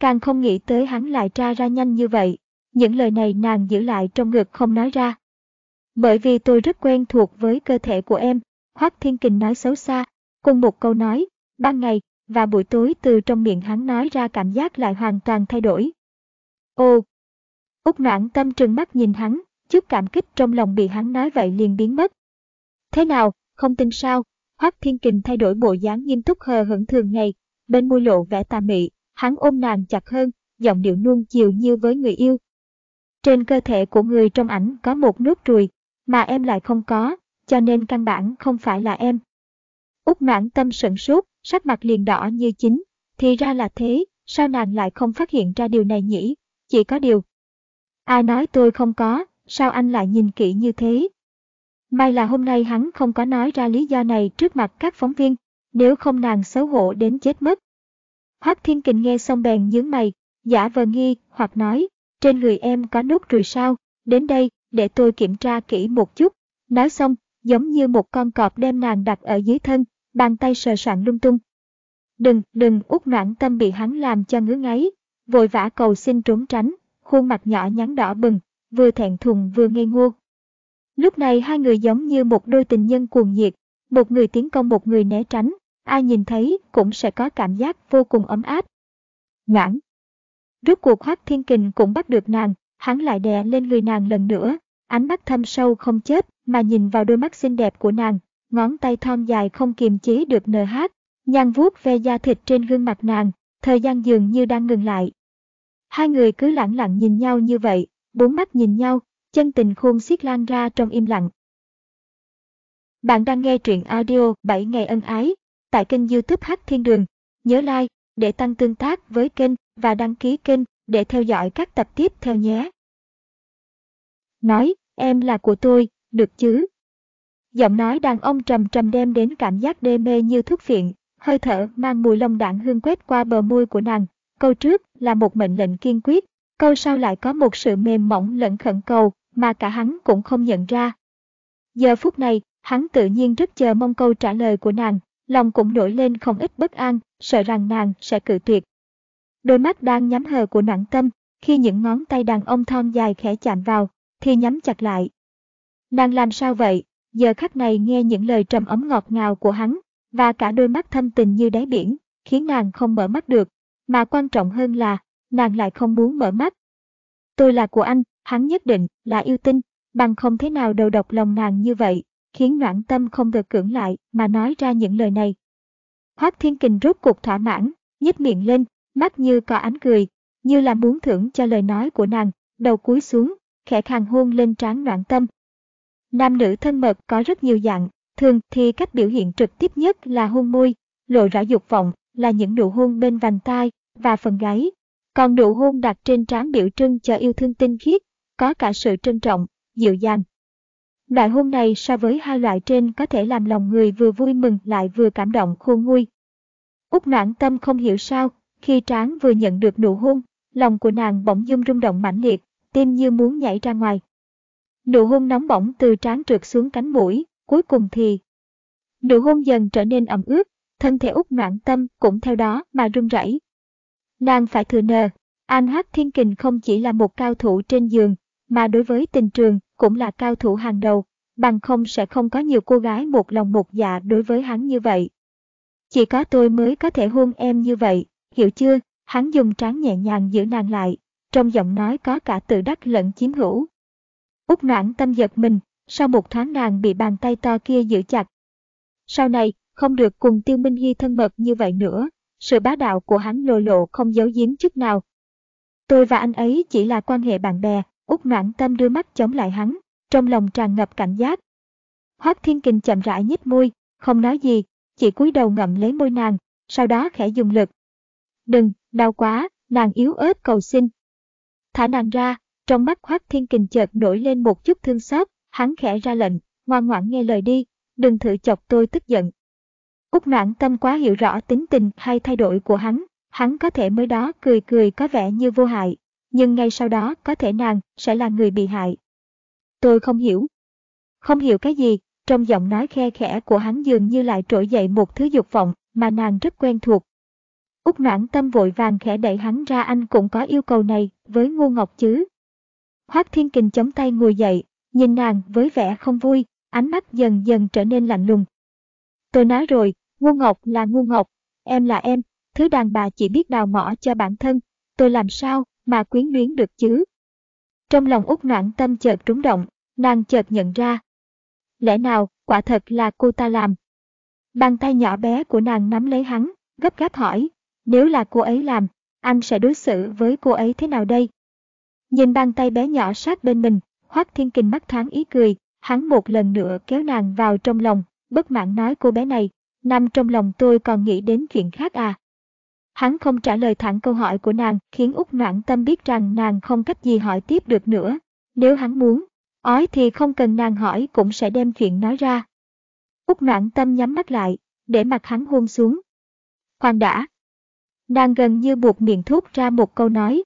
Càng không nghĩ tới hắn lại tra ra nhanh như vậy, những lời này nàng giữ lại trong ngực không nói ra. Bởi vì tôi rất quen thuộc với cơ thể của em, Hoác Thiên Kình nói xấu xa, cùng một câu nói, ban ngày, và buổi tối từ trong miệng hắn nói ra cảm giác lại hoàn toàn thay đổi. Ô! Úc noãn tâm trừng mắt nhìn hắn, chút cảm kích trong lòng bị hắn nói vậy liền biến mất. Thế nào, không tin sao? Hoác Thiên Kình thay đổi bộ dáng nghiêm túc hờ hững thường ngày, bên môi lộ vẻ tà mị, hắn ôm nàng chặt hơn, giọng điệu nuông chiều như với người yêu. Trên cơ thể của người trong ảnh có một nốt ruồi, mà em lại không có, cho nên căn bản không phải là em. Úc mãn tâm sửng sốt, sắc mặt liền đỏ như chính, thì ra là thế, sao nàng lại không phát hiện ra điều này nhỉ, chỉ có điều. Ai nói tôi không có, sao anh lại nhìn kỹ như thế? May là hôm nay hắn không có nói ra lý do này trước mặt các phóng viên, nếu không nàng xấu hổ đến chết mất. Hoắc Thiên Kình nghe xong bèn nhướng mày, giả vờ nghi, hoặc nói, trên người em có nốt ruồi sao, đến đây, để tôi kiểm tra kỹ một chút. Nói xong, giống như một con cọp đem nàng đặt ở dưới thân, bàn tay sờ soạn lung tung. Đừng, đừng, út noãn tâm bị hắn làm cho ngứa ngáy, vội vã cầu xin trốn tránh, khuôn mặt nhỏ nhắn đỏ bừng, vừa thẹn thùng vừa ngây ngô. Lúc này hai người giống như một đôi tình nhân cuồng nhiệt, một người tiến công một người né tránh, ai nhìn thấy cũng sẽ có cảm giác vô cùng ấm áp. Ngãn. Rốt cuộc Hoác Thiên Kình cũng bắt được nàng, hắn lại đè lên người nàng lần nữa, ánh mắt thâm sâu không chết mà nhìn vào đôi mắt xinh đẹp của nàng, ngón tay thon dài không kiềm chế được nờ hát, nhăn vuốt ve da thịt trên gương mặt nàng, thời gian dường như đang ngừng lại. Hai người cứ lặng lặng nhìn nhau như vậy, bốn mắt nhìn nhau, chân tình khôn xiết lan ra trong im lặng. Bạn đang nghe truyện audio 7 ngày ân ái tại kênh youtube Hát Thiên Đường. Nhớ like để tăng tương tác với kênh và đăng ký kênh để theo dõi các tập tiếp theo nhé. Nói, em là của tôi, được chứ? Giọng nói đàn ông trầm trầm đem đến cảm giác đê mê như thuốc phiện, hơi thở mang mùi lông đạn hương quét qua bờ môi của nàng, câu trước là một mệnh lệnh kiên quyết, câu sau lại có một sự mềm mỏng lẫn khẩn cầu mà cả hắn cũng không nhận ra. Giờ phút này, hắn tự nhiên rất chờ mong câu trả lời của nàng, lòng cũng nổi lên không ít bất an, sợ rằng nàng sẽ cự tuyệt. Đôi mắt đang nhắm hờ của nặng tâm, khi những ngón tay đàn ông thon dài khẽ chạm vào, thì nhắm chặt lại. Nàng làm sao vậy? Giờ khắc này nghe những lời trầm ấm ngọt ngào của hắn, và cả đôi mắt thâm tình như đáy biển, khiến nàng không mở mắt được, mà quan trọng hơn là, nàng lại không muốn mở mắt. Tôi là của anh, hắn nhất định là yêu tinh, bằng không thế nào đầu độc lòng nàng như vậy, khiến noãn tâm không được cưỡng lại mà nói ra những lời này. Hoác Thiên Kình rốt cuộc thỏa mãn, nhếch miệng lên, mắt như có ánh cười, như là muốn thưởng cho lời nói của nàng, đầu cúi xuống, khẽ khàng hôn lên trán noãn tâm. Nam nữ thân mật có rất nhiều dạng, thường thì cách biểu hiện trực tiếp nhất là hôn môi, lộ rõ dục vọng là những nụ hôn bên vành tai và phần gáy. Còn nụ hôn đặt trên trán biểu trưng cho yêu thương tinh khiết, có cả sự trân trọng, dịu dàng. Loại hôn này so với hai loại trên có thể làm lòng người vừa vui mừng lại vừa cảm động khôn nguôi. Úc noãn tâm không hiểu sao, khi Tráng vừa nhận được nụ hôn, lòng của nàng bỗng dưng rung động mãnh liệt, tim như muốn nhảy ra ngoài. Nụ hôn nóng bỏng từ trán trượt xuống cánh mũi, cuối cùng thì nụ hôn dần trở nên ẩm ướt, thân thể út noạn tâm cũng theo đó mà run rẩy. Nàng phải thừa nờ, An Hát Thiên Kình không chỉ là một cao thủ trên giường, mà đối với tình trường cũng là cao thủ hàng đầu, bằng không sẽ không có nhiều cô gái một lòng một dạ đối với hắn như vậy. Chỉ có tôi mới có thể hôn em như vậy, hiểu chưa? Hắn dùng trán nhẹ nhàng giữ nàng lại, trong giọng nói có cả tự đắc lẫn chiếm hữu. Úc noãn tâm giật mình, sau một thoáng nàng bị bàn tay to kia giữ chặt. Sau này, không được cùng Tiêu Minh Hy thân mật như vậy nữa, sự bá đạo của hắn lồ lộ không giấu giếm chút nào. Tôi và anh ấy chỉ là quan hệ bạn bè, Úc noãn tâm đưa mắt chống lại hắn, trong lòng tràn ngập cảnh giác. Hoác Thiên Kình chậm rãi nhếch môi, không nói gì, chỉ cúi đầu ngậm lấy môi nàng, sau đó khẽ dùng lực. Đừng, đau quá, nàng yếu ớt cầu xin. Thả nàng ra, trong mắt Hoác Thiên Kình chợt nổi lên một chút thương xót, hắn khẽ ra lệnh, ngoan ngoãn nghe lời đi, đừng thử chọc tôi tức giận. Úc noãn tâm quá hiểu rõ tính tình hay thay đổi của hắn, hắn có thể mới đó cười cười có vẻ như vô hại, nhưng ngay sau đó có thể nàng sẽ là người bị hại. Tôi không hiểu. Không hiểu cái gì, trong giọng nói khe khẽ của hắn dường như lại trỗi dậy một thứ dục vọng mà nàng rất quen thuộc. Úc noãn tâm vội vàng khẽ đẩy hắn ra anh cũng có yêu cầu này với ngu ngọc chứ. Hoác Thiên Kình chống tay ngồi dậy, nhìn nàng với vẻ không vui, ánh mắt dần dần trở nên lạnh lùng. Tôi nói rồi, ngu ngọc là ngu ngọc, em là em, thứ đàn bà chỉ biết đào mỏ cho bản thân, tôi làm sao mà quyến luyến được chứ? Trong lòng út noãn tâm chợt trúng động, nàng chợt nhận ra. Lẽ nào, quả thật là cô ta làm? Bàn tay nhỏ bé của nàng nắm lấy hắn, gấp gáp hỏi, nếu là cô ấy làm, anh sẽ đối xử với cô ấy thế nào đây? Nhìn bàn tay bé nhỏ sát bên mình, Hoác Thiên Kình mắt thoáng ý cười, hắn một lần nữa kéo nàng vào trong lòng, bất mãn nói cô bé này, nằm trong lòng tôi còn nghĩ đến chuyện khác à. Hắn không trả lời thẳng câu hỏi của nàng, khiến Úc Noãn Tâm biết rằng nàng không cách gì hỏi tiếp được nữa. Nếu hắn muốn, ói thì không cần nàng hỏi cũng sẽ đem chuyện nói ra. Úc Noãn Tâm nhắm mắt lại, để mặt hắn hôn xuống. Khoan đã. Nàng gần như buộc miệng thốt ra một câu nói,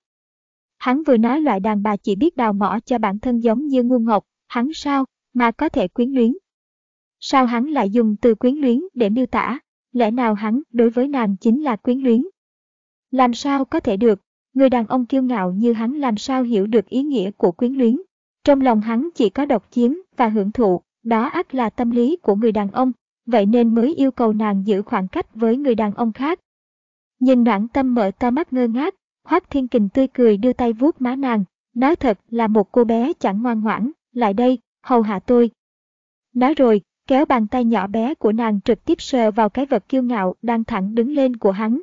Hắn vừa nói loại đàn bà chỉ biết đào mỏ cho bản thân giống như ngu ngọc, hắn sao, mà có thể quyến luyến. Sao hắn lại dùng từ quyến luyến để miêu tả, lẽ nào hắn đối với nàng chính là quyến luyến? Làm sao có thể được, người đàn ông kiêu ngạo như hắn làm sao hiểu được ý nghĩa của quyến luyến. Trong lòng hắn chỉ có độc chiếm và hưởng thụ, đó ác là tâm lý của người đàn ông, vậy nên mới yêu cầu nàng giữ khoảng cách với người đàn ông khác. Nhìn noãn tâm mở to mắt ngơ ngác, Hoác Thiên Kình tươi cười đưa tay vuốt má nàng, nói thật là một cô bé chẳng ngoan ngoãn, lại đây, hầu hạ tôi. Nói rồi, kéo bàn tay nhỏ bé của nàng trực tiếp sờ vào cái vật kiêu ngạo đang thẳng đứng lên của hắn.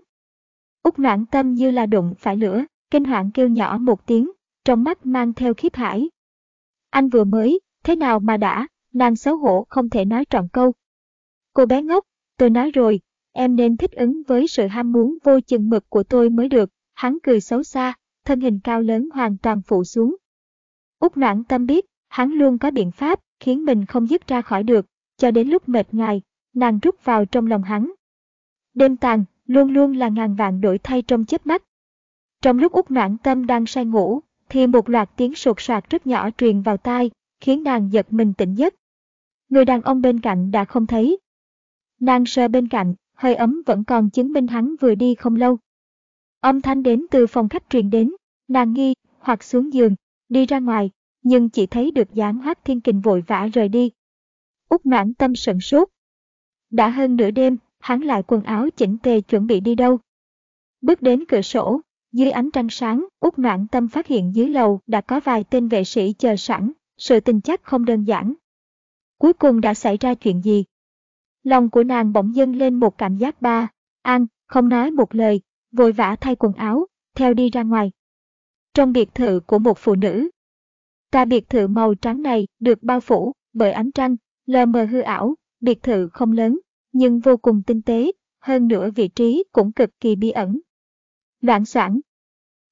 Úc noãn tâm như là đụng phải lửa, kinh hoảng kêu nhỏ một tiếng, trong mắt mang theo khiếp hải. Anh vừa mới, thế nào mà đã, nàng xấu hổ không thể nói trọn câu. Cô bé ngốc, tôi nói rồi, em nên thích ứng với sự ham muốn vô chừng mực của tôi mới được, Hắn cười xấu xa, thân hình cao lớn hoàn toàn phụ xuống. Úc noãn tâm biết, hắn luôn có biện pháp khiến mình không dứt ra khỏi được, cho đến lúc mệt ngài, nàng rút vào trong lòng hắn. Đêm tàn, luôn luôn là ngàn vạn đổi thay trong chớp mắt. Trong lúc út noãn tâm đang say ngủ, thì một loạt tiếng sột soạt rất nhỏ truyền vào tai, khiến nàng giật mình tỉnh giấc. Người đàn ông bên cạnh đã không thấy. Nàng sờ bên cạnh, hơi ấm vẫn còn chứng minh hắn vừa đi không lâu. Âm thanh đến từ phòng khách truyền đến, nàng nghi, hoặc xuống giường, đi ra ngoài, nhưng chỉ thấy được dáng hoác thiên kình vội vã rời đi. Út noãn tâm sận sốt. Đã hơn nửa đêm, hắn lại quần áo chỉnh tề chuẩn bị đi đâu. Bước đến cửa sổ, dưới ánh trăng sáng, Út noãn tâm phát hiện dưới lầu đã có vài tên vệ sĩ chờ sẵn, sự tình chắc không đơn giản. Cuối cùng đã xảy ra chuyện gì? Lòng của nàng bỗng dâng lên một cảm giác ba, an, không nói một lời, vội vã thay quần áo, theo đi ra ngoài. Trong biệt thự của một phụ nữ. ta biệt thự màu trắng này được bao phủ bởi ánh trăng, lờ mờ hư ảo, biệt thự không lớn, nhưng vô cùng tinh tế, hơn nữa vị trí cũng cực kỳ bí ẩn. Loạn sản.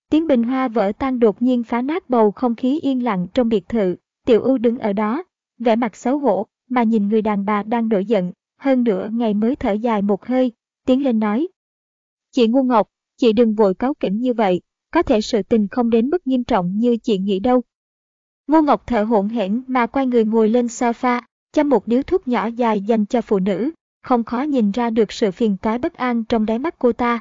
Tiếng bình hoa vỡ tan đột nhiên phá nát bầu không khí yên lặng trong biệt thự, tiểu ưu đứng ở đó, vẻ mặt xấu hổ, mà nhìn người đàn bà đang nổi giận, hơn nữa ngày mới thở dài một hơi, tiến lên nói. Chị ngu ngọc, chị đừng vội cáu kỉnh như vậy, có thể sự tình không đến mức nghiêm trọng như chị nghĩ đâu. Ngô Ngọc thở hổn hển mà quay người ngồi lên sofa, chăm một điếu thuốc nhỏ dài dành cho phụ nữ, không khó nhìn ra được sự phiền toái bất an trong đáy mắt cô ta.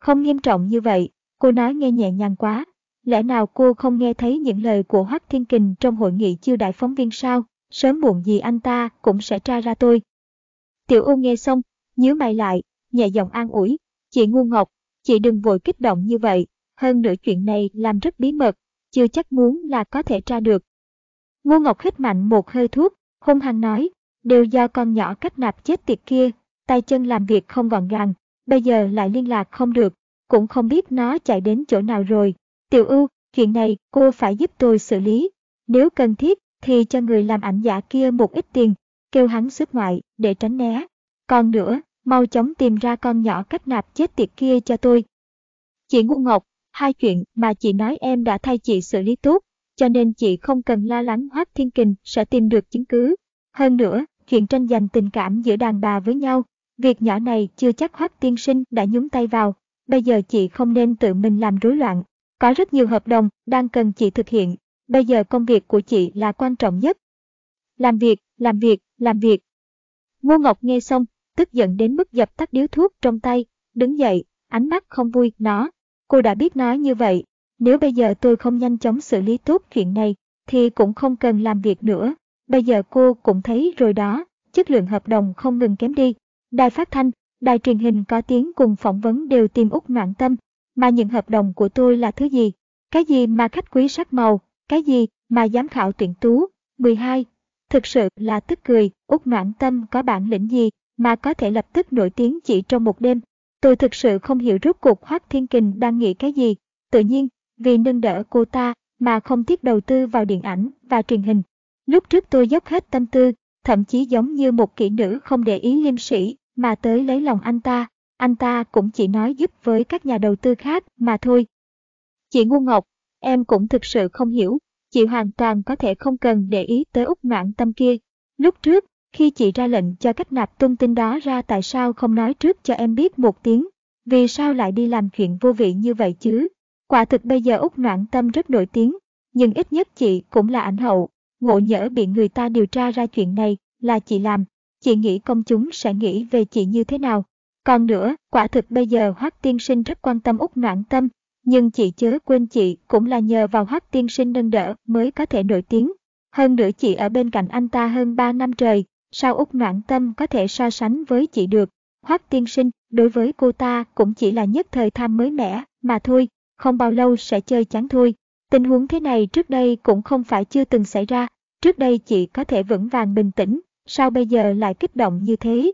Không nghiêm trọng như vậy, cô nói nghe nhẹ nhàng quá. Lẽ nào cô không nghe thấy những lời của Hoắc Thiên Kình trong hội nghị chiêu đại phóng viên sao? Sớm muộn gì anh ta cũng sẽ tra ra tôi. Tiểu U nghe xong, nhíu mày lại, nhẹ giọng an ủi. Chị ngu ngọc, chị đừng vội kích động như vậy. Hơn nữa chuyện này làm rất bí mật, chưa chắc muốn là có thể tra được. Ngô Ngọc hít mạnh một hơi thuốc, hung hăng nói, đều do con nhỏ cách nạp chết tiệt kia, tay chân làm việc không gọn gàng, bây giờ lại liên lạc không được, cũng không biết nó chạy đến chỗ nào rồi. Tiểu ưu, chuyện này cô phải giúp tôi xử lý. Nếu cần thiết thì cho người làm ảnh giả kia một ít tiền, kêu hắn xuất ngoại để tránh né. Còn nữa, mau chóng tìm ra con nhỏ cách nạp chết tiệt kia cho tôi. Chị Ngu Ngọc, hai chuyện mà chị nói em đã thay chị xử lý tốt, cho nên chị không cần lo lắng Hoác Thiên Kình sẽ tìm được chứng cứ. Hơn nữa, chuyện tranh giành tình cảm giữa đàn bà với nhau, việc nhỏ này chưa chắc Hoác Tiên Sinh đã nhúng tay vào, bây giờ chị không nên tự mình làm rối loạn. Có rất nhiều hợp đồng đang cần chị thực hiện, bây giờ công việc của chị là quan trọng nhất. Làm việc, làm việc, làm việc. Ngô Ngọc nghe xong, tức giận đến mức dập tắt điếu thuốc trong tay, đứng dậy, ánh mắt không vui, nó. Cô đã biết nói như vậy, nếu bây giờ tôi không nhanh chóng xử lý tốt chuyện này, thì cũng không cần làm việc nữa. Bây giờ cô cũng thấy rồi đó, chất lượng hợp đồng không ngừng kém đi. Đài phát thanh, đài truyền hình có tiếng cùng phỏng vấn đều tìm út noạn tâm, mà những hợp đồng của tôi là thứ gì? Cái gì mà khách quý sắc màu, cái gì mà giám khảo tuyển tú? 12. Thực sự là tức cười, út noạn tâm có bản lĩnh gì mà có thể lập tức nổi tiếng chỉ trong một đêm. Tôi thực sự không hiểu rốt cuộc Hoác Thiên Kình đang nghĩ cái gì. Tự nhiên, vì nâng đỡ cô ta mà không tiếc đầu tư vào điện ảnh và truyền hình. Lúc trước tôi dốc hết tâm tư, thậm chí giống như một kỹ nữ không để ý liêm sĩ mà tới lấy lòng anh ta. Anh ta cũng chỉ nói giúp với các nhà đầu tư khác mà thôi. Chị Ngu Ngọc, em cũng thực sự không hiểu, chị hoàn toàn có thể không cần để ý tới út noạn tâm kia. Lúc trước, khi chị ra lệnh cho cách nạp tung tin đó ra tại sao không nói trước cho em biết một tiếng, vì sao lại đi làm chuyện vô vị như vậy chứ? Quả thực bây giờ út noạn tâm rất nổi tiếng, nhưng ít nhất chị cũng là ảnh hậu, ngộ nhỡ bị người ta điều tra ra chuyện này là chị làm, chị nghĩ công chúng sẽ nghĩ về chị như thế nào. Còn nữa, quả thực bây giờ Hoắc tiên sinh rất quan tâm út Noãn tâm, nhưng chị chớ quên chị cũng là nhờ vào Hoắc tiên sinh nâng đỡ mới có thể nổi tiếng. Hơn nữa chị ở bên cạnh anh ta hơn 3 năm trời, sao út Noãn tâm có thể so sánh với chị được. Hoắc tiên sinh đối với cô ta cũng chỉ là nhất thời tham mới mẻ mà thôi, không bao lâu sẽ chơi chán thôi. Tình huống thế này trước đây cũng không phải chưa từng xảy ra, trước đây chị có thể vững vàng bình tĩnh, sao bây giờ lại kích động như thế?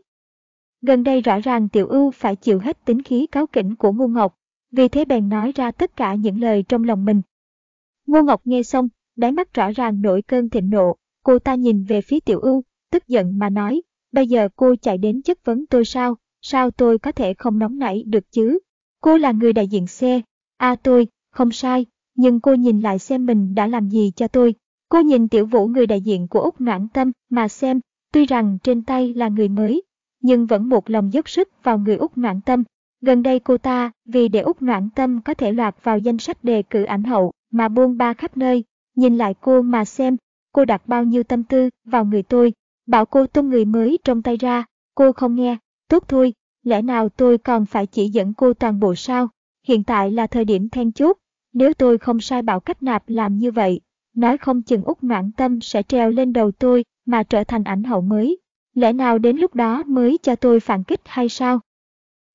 Gần đây rõ ràng tiểu ưu phải chịu hết tính khí cáo kỉnh của Ngô Ngọc, vì thế bèn nói ra tất cả những lời trong lòng mình. Ngô Ngọc nghe xong, đáy mắt rõ ràng nổi cơn thịnh nộ, cô ta nhìn về phía tiểu ưu, tức giận mà nói, bây giờ cô chạy đến chất vấn tôi sao, sao tôi có thể không nóng nảy được chứ? Cô là người đại diện xe, à tôi, không sai, nhưng cô nhìn lại xem mình đã làm gì cho tôi. Cô nhìn tiểu vũ người đại diện của Úc Noãn Tâm mà xem, tuy rằng trên tay là người mới, nhưng vẫn một lòng dốc sức vào người Úc Noãn Tâm. Gần đây cô ta, vì để Úc noãn tâm có thể lọt vào danh sách đề cử ảnh hậu, mà buông ba khắp nơi, nhìn lại cô mà xem, cô đặt bao nhiêu tâm tư vào người tôi, bảo cô tung người mới trong tay ra, cô không nghe, tốt thôi, lẽ nào tôi còn phải chỉ dẫn cô toàn bộ sao? Hiện tại là thời điểm then chốt, nếu tôi không sai bảo cách nạp làm như vậy, nói không chừng út noãn tâm sẽ treo lên đầu tôi mà trở thành ảnh hậu mới. Lẽ nào đến lúc đó mới cho tôi phản kích hay sao?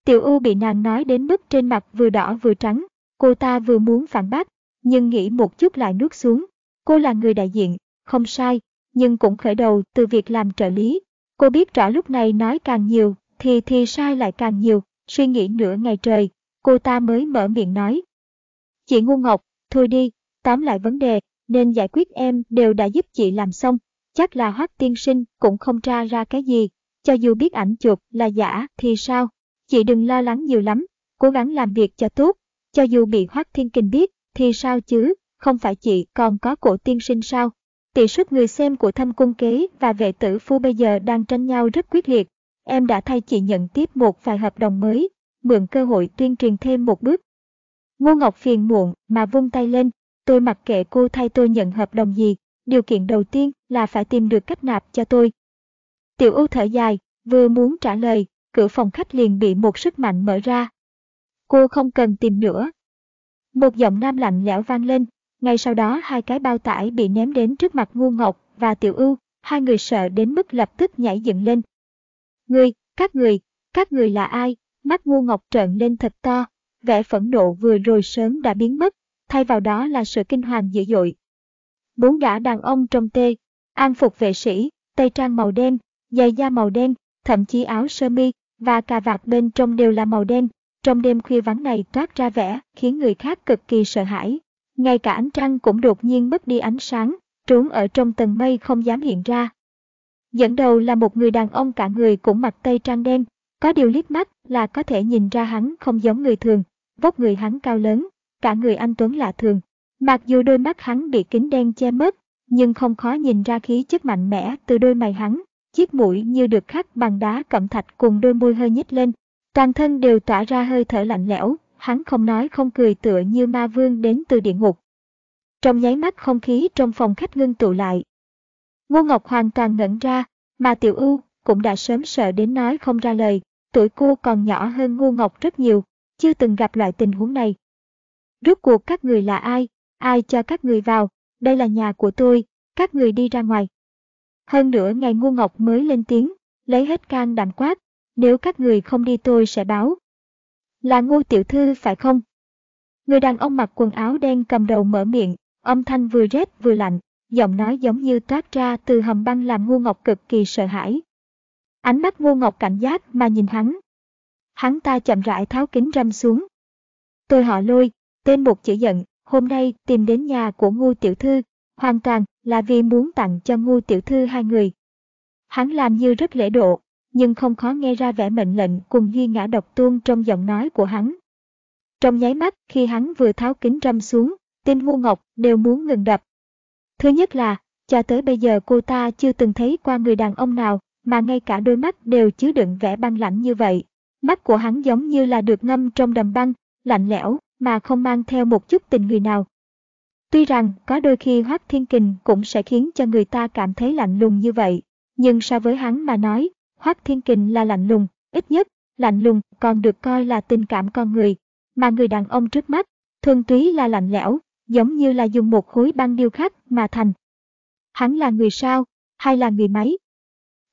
Tiểu U bị nàng nói đến mức trên mặt vừa đỏ vừa trắng, cô ta vừa muốn phản bác, nhưng nghĩ một chút lại nuốt xuống. Cô là người đại diện, không sai, nhưng cũng khởi đầu từ việc làm trợ lý. Cô biết rõ lúc này nói càng nhiều, thì thì sai lại càng nhiều, suy nghĩ nửa ngày trời, cô ta mới mở miệng nói. Chị ngu ngọc, thôi đi, tóm lại vấn đề, nên giải quyết em đều đã giúp chị làm xong, chắc là hoắc tiên sinh cũng không tra ra cái gì, cho dù biết ảnh chụp là giả thì sao, chị đừng lo lắng nhiều lắm, cố gắng làm việc cho tốt, cho dù bị hoắc thiên kình biết thì sao chứ, không phải chị còn có cổ tiên sinh sao. Tỷ suất người xem của thâm cung kế và vệ tử phu bây giờ đang tranh nhau rất quyết liệt. Em đã thay chị nhận tiếp một vài hợp đồng mới, mượn cơ hội tuyên truyền thêm một bước. Ngô Ngọc phiền muộn mà vung tay lên, tôi mặc kệ cô thay tôi nhận hợp đồng gì, điều kiện đầu tiên là phải tìm được cách nạp cho tôi. Tiểu ưu thở dài, vừa muốn trả lời, cửa phòng khách liền bị một sức mạnh mở ra. Cô không cần tìm nữa. Một giọng nam lạnh lẽo vang lên, ngay sau đó hai cái bao tải bị ném đến trước mặt Ngu Ngọc và Tiểu Ưu, hai người sợ đến mức lập tức nhảy dựng lên. Người, các người, các người là ai? Mắt Ngu Ngọc trợn lên thật to, vẻ phẫn nộ vừa rồi sớm đã biến mất, thay vào đó là sự kinh hoàng dữ dội. Bốn gã đàn ông trong tê, an phục vệ sĩ, tây trang màu đen, giày da màu đen, thậm chí áo sơ mi và cà vạt bên trong đều là màu đen. Trong đêm khuya vắng này toát ra vẻ khiến người khác cực kỳ sợ hãi. Ngay cả ánh trăng cũng đột nhiên mất đi ánh sáng, trốn ở trong tầng mây không dám hiện ra. Dẫn đầu là một người đàn ông cả người cũng mặc tây trang đen, có điều liếc mắt là có thể nhìn ra hắn không giống người thường, vóc người hắn cao lớn, cả người anh Tuấn lạ thường. Mặc dù đôi mắt hắn bị kính đen che mất, nhưng không khó nhìn ra khí chất mạnh mẽ từ đôi mày hắn, chiếc mũi như được khắc bằng đá cẩm thạch cùng đôi môi hơi nhếch lên. Toàn thân đều tỏa ra hơi thở lạnh lẽo, hắn không nói không cười tựa như ma vương đến từ địa ngục. Trong nháy mắt không khí trong phòng khách ngưng tụ lại. Ngô Ngọc hoàn toàn ngẩn ra, mà Tiểu U cũng đã sớm sợ đến nói không ra lời, tuổi cô còn nhỏ hơn Ngô Ngọc rất nhiều, chưa từng gặp loại tình huống này. Rốt cuộc các người là ai? Ai cho các người vào? Đây là nhà của tôi, các người đi ra ngoài. Hơn nữa ngày Ngô Ngọc mới lên tiếng, lấy hết can đảm quát, nếu các người không đi tôi sẽ báo. Là Ngô Tiểu Thư phải không? Người đàn ông mặc quần áo đen cầm đầu mở miệng, âm thanh vừa rét vừa lạnh, giọng nói giống như toát ra từ hầm băng làm Ngô Ngọc cực kỳ sợ hãi. Ánh mắt Ngô Ngọc cảnh giác mà nhìn hắn. Hắn ta chậm rãi tháo kính râm xuống. Tôi họ lôi, tên một chữ giận, hôm nay tìm đến nhà của Ngô Tiểu Thư, hoàn toàn là vì muốn tặng cho Ngô Tiểu Thư hai người. Hắn làm như rất lễ độ, nhưng không khó nghe ra vẻ mệnh lệnh cùng duy ngã độc tuôn trong giọng nói của hắn. Trong nháy mắt khi hắn vừa tháo kính râm xuống, tim ngu ngọc đều muốn ngừng đập. Thứ nhất là, cho tới bây giờ cô ta chưa từng thấy qua người đàn ông nào mà ngay cả đôi mắt đều chứa đựng vẻ băng lạnh như vậy. Mắt của hắn giống như là được ngâm trong đầm băng, lạnh lẽo mà không mang theo một chút tình người nào. Tuy rằng có đôi khi Hoác Thiên Kình cũng sẽ khiến cho người ta cảm thấy lạnh lùng như vậy, nhưng so với hắn mà nói, Hoác Thiên Kình là lạnh lùng, ít nhất, lạnh lùng còn được coi là tình cảm con người, mà người đàn ông trước mắt, thuần túy là lạnh lẽo, giống như là dùng một khối băng điêu khắc mà thành. Hắn là người sao, hay là người máy?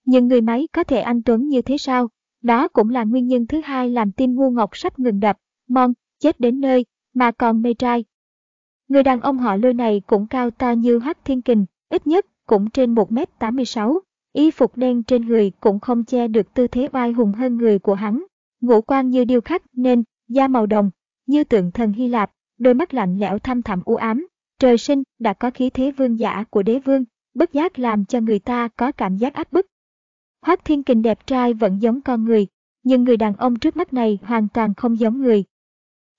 Nhưng người máy có thể anh Tuấn như thế sao? Đó cũng là nguyên nhân thứ hai làm tim ngu ngọc sắp ngừng đập, mon, chết đến nơi, mà còn mê trai. Người đàn ông họ lôi này cũng cao to như Hắc Thiên Kình, ít nhất cũng trên 1m86, y phục đen trên người cũng không che được tư thế oai hùng hơn người của hắn. Ngũ quan như điêu khắc nên, da màu đồng, như tượng thần Hy Lạp, đôi mắt lạnh lẽo thăm thẳm u ám, trời sinh đã có khí thế vương giả của đế vương, bất giác làm cho người ta có cảm giác áp bức. Hoác Thiên Kình đẹp trai vẫn giống con người, nhưng người đàn ông trước mắt này hoàn toàn không giống người.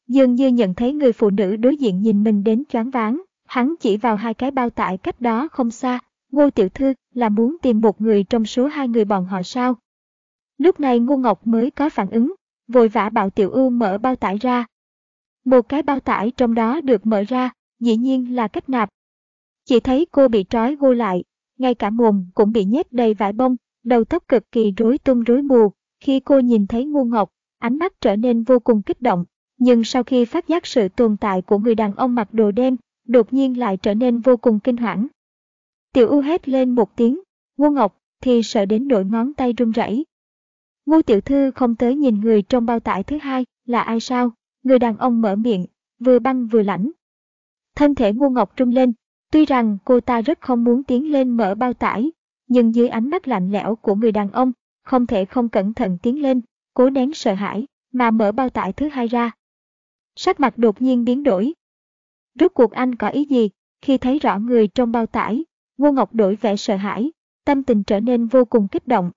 Dường như nhận thấy người phụ nữ đối diện nhìn mình đến choáng váng, hắn chỉ vào hai cái bao tải cách đó không xa, Ngô Tiểu Thư là muốn tìm một người trong số hai người bọn họ sao. Lúc này Ngô Ngọc mới có phản ứng, vội vã bảo Tiểu Ưu mở bao tải ra. Một cái bao tải trong đó được mở ra, dĩ nhiên là cách nạp. Chỉ thấy cô bị trói gô lại, ngay cả mồm cũng bị nhét đầy vải bông, đầu tóc cực kỳ rối tung rối mù. Khi cô nhìn thấy ngu ngọc, ánh mắt trở nên vô cùng kích động, nhưng sau khi phát giác sự tồn tại của người đàn ông mặc đồ đen, đột nhiên lại trở nên vô cùng kinh hoảng. Tiểu U hét lên một tiếng, Ngô ngọc thì sợ đến nỗi ngón tay run rẩy. Ngô tiểu thư không tới nhìn người trong bao tải thứ hai là ai sao? Người đàn ông mở miệng, vừa băng vừa lãnh. Thân thể Ngô ngọc rung lên, tuy rằng cô ta rất không muốn tiến lên mở bao tải, nhưng dưới ánh mắt lạnh lẽo của người đàn ông, không thể không cẩn thận tiến lên, cố nén sợ hãi, mà mở bao tải thứ hai ra. Sắc mặt đột nhiên biến đổi. Rốt cuộc anh có ý gì? Khi thấy rõ người trong bao tải, Ngô Ngọc đổi vẻ sợ hãi, tâm tình trở nên vô cùng kích động.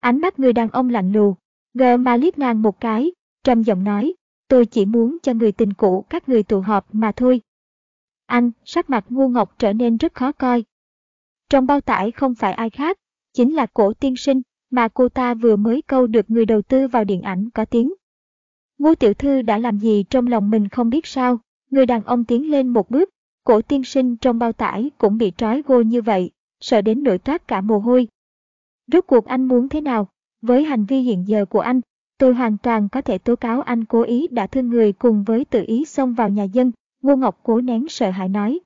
Ánh mắt người đàn ông lạnh lù, gờ mà liếc nàng một cái, trầm giọng nói, tôi chỉ muốn cho người tình cũ các người tụ họp mà thôi. Anh, sắc mặt ngu ngọc trở nên rất khó coi. Trong bao tải không phải ai khác, chính là cổ tiên sinh mà cô ta vừa mới câu được người đầu tư vào điện ảnh có tiếng. Ngô tiểu thư đã làm gì trong lòng mình không biết sao, người đàn ông tiến lên một bước, cổ tiên sinh trong bao tải cũng bị trói gô như vậy, sợ đến nỗi toát cả mồ hôi. Rốt cuộc anh muốn thế nào? Với hành vi hiện giờ của anh, tôi hoàn toàn có thể tố cáo anh cố ý đã thương người cùng với tự ý xông vào nhà dân, Ngô Ngọc cố nén sợ hãi nói.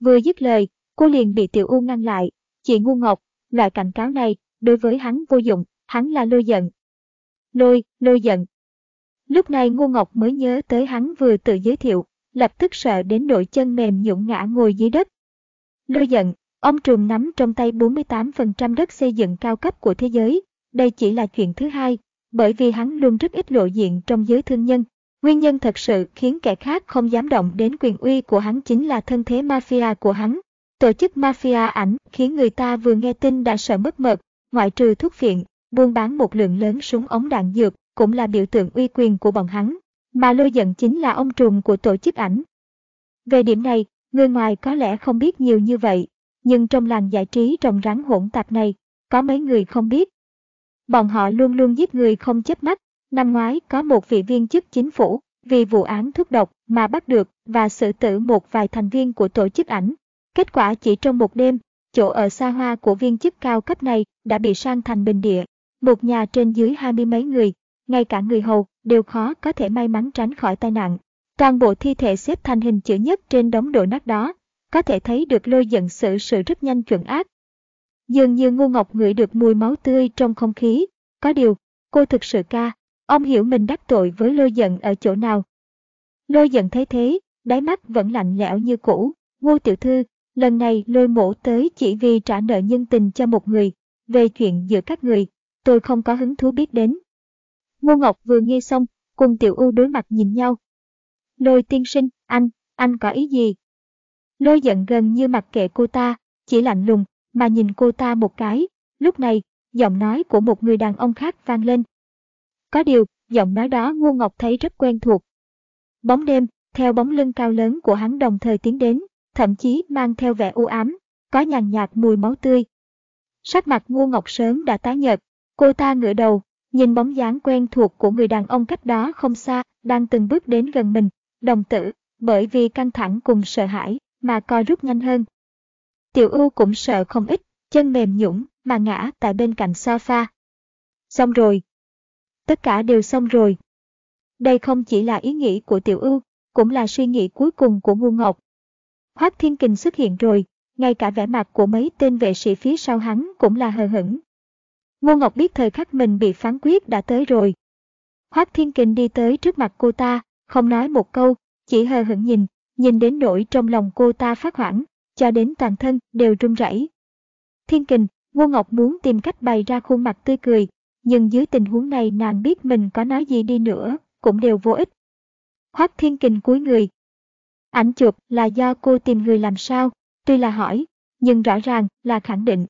Vừa dứt lời, cô liền bị Tiểu U ngăn lại. Chị Ngô Ngọc, loại cảnh cáo này, đối với hắn vô dụng, hắn là lôi giận. Lôi, lôi giận. Lúc này Ngô Ngọc mới nhớ tới hắn vừa tự giới thiệu, lập tức sợ đến nỗi chân mềm nhũn ngã ngồi dưới đất. Lôi giận, ông trùm nắm trong tay 48% đất xây dựng cao cấp của thế giới, đây chỉ là chuyện thứ hai, bởi vì hắn luôn rất ít lộ diện trong giới thương nhân. Nguyên nhân thật sự khiến kẻ khác không dám động đến quyền uy của hắn chính là thân thế mafia của hắn. Tổ chức mafia ảnh khiến người ta vừa nghe tin đã sợ mất mật, ngoại trừ thuốc phiện, buôn bán một lượng lớn súng ống đạn dược cũng là biểu tượng uy quyền của bọn hắn, mà lôi giận chính là ông trùm của tổ chức ảnh. Về điểm này, người ngoài có lẽ không biết nhiều như vậy, nhưng trong làng giải trí trồng rắn hỗn tạp này, có mấy người không biết. Bọn họ luôn luôn giết người không chớp mắt, năm ngoái có một vị viên chức chính phủ vì vụ án thuốc độc mà bắt được và xử tử một vài thành viên của tổ chức ảnh. Kết quả chỉ trong một đêm, chỗ ở xa hoa của viên chức cao cấp này đã bị sang thành bình địa. Một nhà trên dưới hai mươi mấy người, ngay cả người hầu, đều khó có thể may mắn tránh khỏi tai nạn. Toàn bộ thi thể xếp thành hình chữ nhất trên đống đổ nát đó, có thể thấy được lôi giận sự sự rất nhanh chuẩn ác. Dường như ngu ngọc ngửi được mùi máu tươi trong không khí, có điều, cô thực sự ca, ông hiểu mình đắc tội với lôi giận ở chỗ nào. Lôi giận thấy thế, đáy mắt vẫn lạnh lẽo như cũ, ngô tiểu thư, lần này lôi mổ tới chỉ vì trả nợ nhân tình cho một người, về chuyện giữa các người, tôi không có hứng thú biết đến. Ngô Ngọc vừa nghe xong, cùng Tiểu U đối mặt nhìn nhau. Lôi tiên sinh, anh, anh có ý gì? Lôi giận gần như mặc kệ cô ta, chỉ lạnh lùng, mà nhìn cô ta một cái. Lúc này, giọng nói của một người đàn ông khác vang lên. Có điều, giọng nói đó Ngô Ngọc thấy rất quen thuộc. Bóng đêm, theo bóng lưng cao lớn của hắn đồng thời tiến đến, thậm chí mang theo vẻ u ám, có nhàn nhạt mùi máu tươi. Sắc mặt Ngô Ngọc sớm đã tái nhợt, cô ta ngửa đầu, nhìn bóng dáng quen thuộc của người đàn ông cách đó không xa, đang từng bước đến gần mình, đồng tử, bởi vì căng thẳng cùng sợ hãi, mà co rút nhanh hơn. Tiểu U cũng sợ không ít, chân mềm nhũng, mà ngã tại bên cạnh sofa. Xong rồi. Tất cả đều xong rồi. Đây không chỉ là ý nghĩ của Tiểu U, cũng là suy nghĩ cuối cùng của Ngu Ngọc. Hoác Thiên Kình xuất hiện rồi, ngay cả vẻ mặt của mấy tên vệ sĩ phía sau hắn cũng là hờ hững. Ngô Ngọc biết thời khắc mình bị phán quyết đã tới rồi. Hoác Thiên Kình đi tới trước mặt cô ta, không nói một câu, chỉ hờ hững nhìn, nhìn đến nỗi trong lòng cô ta phát hoảng, cho đến toàn thân đều run rẩy. Thiên Kình, Ngô Ngọc muốn tìm cách bày ra khuôn mặt tươi cười, nhưng dưới tình huống này nàng biết mình có nói gì đi nữa, cũng đều vô ích. Hoác Thiên Kình cúi người. Ảnh chụp là do cô tìm người làm sao, tuy là hỏi, nhưng rõ ràng là khẳng định.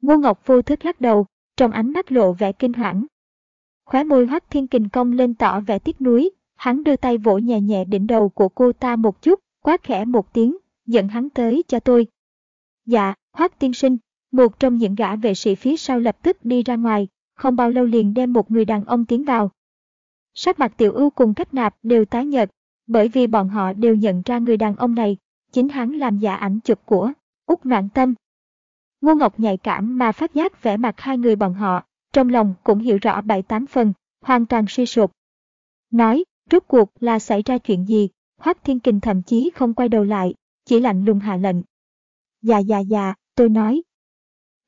Ngô Ngọc vô thức lắc đầu, trong ánh mắt lộ vẻ kinh hoảng. Khóe môi Hoắc Thiên Kình công lên tỏ vẻ tiếc nuối, hắn đưa tay vỗ nhẹ nhẹ đỉnh đầu của cô ta một chút, quát khẽ một tiếng, dẫn hắn tới cho tôi. Dạ, Hoắc tiên sinh, một trong những gã vệ sĩ phía sau lập tức đi ra ngoài, không bao lâu liền đem một người đàn ông tiến vào, Sắc mặt tiểu ưu cùng cách nạp đều tái nhợt, bởi vì bọn họ đều nhận ra người đàn ông này, chính hắn làm giả ảnh chụp của Úc Noãn Tâm. Ngô Ngọc nhạy cảm mà phát giác vẻ mặt hai người bọn họ, trong lòng cũng hiểu rõ bảy tám phần, hoàn toàn suy sụp. Nói, rốt cuộc là xảy ra chuyện gì, Hoác Thiên Kình thậm chí không quay đầu lại, chỉ lạnh lùng hạ lệnh. Dạ dạ dạ, tôi nói.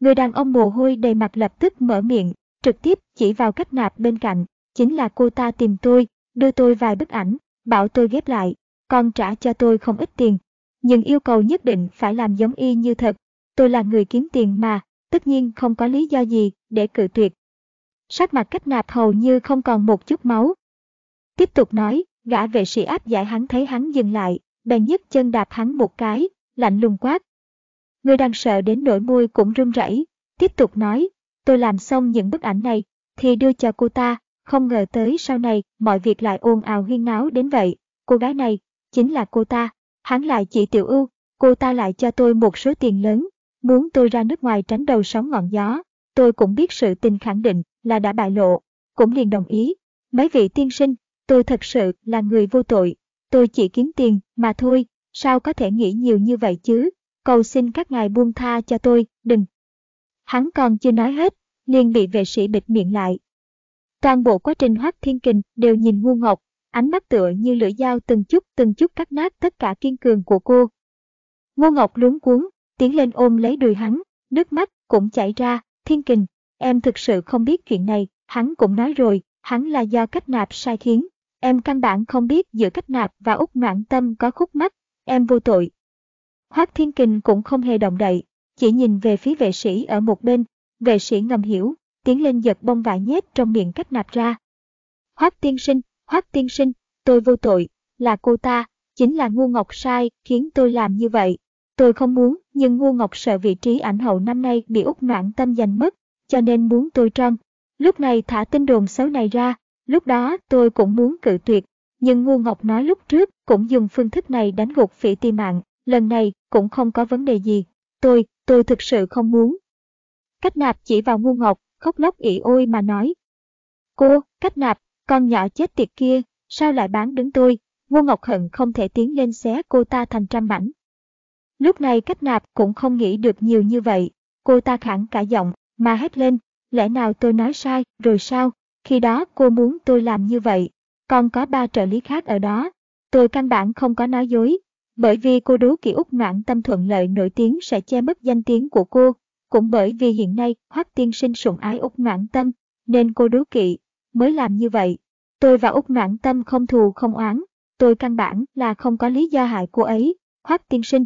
Người đàn ông mồ hôi đầy mặt lập tức mở miệng, trực tiếp chỉ vào cách nạp bên cạnh, chính là cô ta tìm tôi, đưa tôi vài bức ảnh, bảo tôi ghép lại, còn trả cho tôi không ít tiền. Nhưng yêu cầu nhất định phải làm giống y như thật. Tôi là người kiếm tiền mà, tất nhiên không có lý do gì để cự tuyệt. Sắc mặt cách nạp hầu như không còn một chút máu. Tiếp tục nói, gã vệ sĩ áp giải hắn thấy hắn dừng lại, bèn nhấc chân đạp hắn một cái, lạnh lùng quát. Người đang sợ đến nỗi môi cũng run rẩy, tiếp tục nói, tôi làm xong những bức ảnh này, thì đưa cho cô ta, không ngờ tới sau này mọi việc lại ồn ào huyên náo đến vậy. Cô gái này, chính là cô ta, hắn lại chỉ tiểu ưu, cô ta lại cho tôi một số tiền lớn, muốn tôi ra nước ngoài tránh đầu sóng ngọn gió. Tôi cũng biết sự tình khẳng định là đã bại lộ, cũng liền đồng ý. Mấy vị tiên sinh, tôi thật sự là người vô tội, tôi chỉ kiếm tiền mà thôi, sao có thể nghĩ nhiều như vậy chứ, cầu xin các ngài buông tha cho tôi, đừng. Hắn còn chưa nói hết, liền bị vệ sĩ bịt miệng lại. Toàn bộ quá trình hoác thiên kình đều nhìn ngu ngọc, ánh mắt tựa như lưỡi dao từng chút từng chút cắt nát tất cả kiên cường của cô. Ngô Ngọc luống cuốn, tiến lên ôm lấy đùi hắn, nước mắt cũng chảy ra, thiên kình, em thực sự không biết chuyện này, hắn cũng nói rồi, hắn là do cách nạp sai khiến, em căn bản không biết giữa cách nạp và út ngoãn tâm có khúc mắc, em vô tội. Hoác thiên kình cũng không hề động đậy, chỉ nhìn về phía vệ sĩ ở một bên, vệ sĩ ngầm hiểu, tiến lên giật bông vải nhét trong miệng cách nạp ra. Hoác tiên sinh, hoác tiên sinh, tôi vô tội, là cô ta, chính là ngu ngọc sai khiến tôi làm như vậy. Tôi không muốn, nhưng Ngô ngọc sợ vị trí ảnh hậu năm nay bị út noãn tâm giành mất, cho nên muốn tôi trăng. Lúc này thả tin đồn xấu này ra, lúc đó tôi cũng muốn cự tuyệt, nhưng Ngô ngọc nói lúc trước cũng dùng phương thức này đánh gục phỉ ti mạng, lần này cũng không có vấn đề gì. Tôi, tôi thực sự không muốn. Cách nạp chỉ vào Ngô ngọc, khóc lóc ỉ ôi mà nói. Cô, cách nạp, con nhỏ chết tiệt kia, sao lại bán đứng tôi? Ngô Ngọc Hận không thể tiến lên xé cô ta thành trăm mảnh. Lúc này cách nạp cũng không nghĩ được nhiều như vậy, cô ta khẳng cả giọng, mà hét lên, lẽ nào tôi nói sai, rồi sao? Khi đó cô muốn tôi làm như vậy, còn có ba trợ lý khác ở đó. Tôi căn bản không có nói dối, bởi vì cô đố kỹ út noãn tâm thuận lợi nổi tiếng sẽ che mất danh tiếng của cô, cũng bởi vì hiện nay Hoắc tiên sinh sủng ái Úc Noãn Tâm, nên cô đố kỵ, mới làm như vậy. Tôi và Úc Noãn Tâm không thù không oán, tôi căn bản là không có lý do hại cô ấy, Hoắc tiên sinh.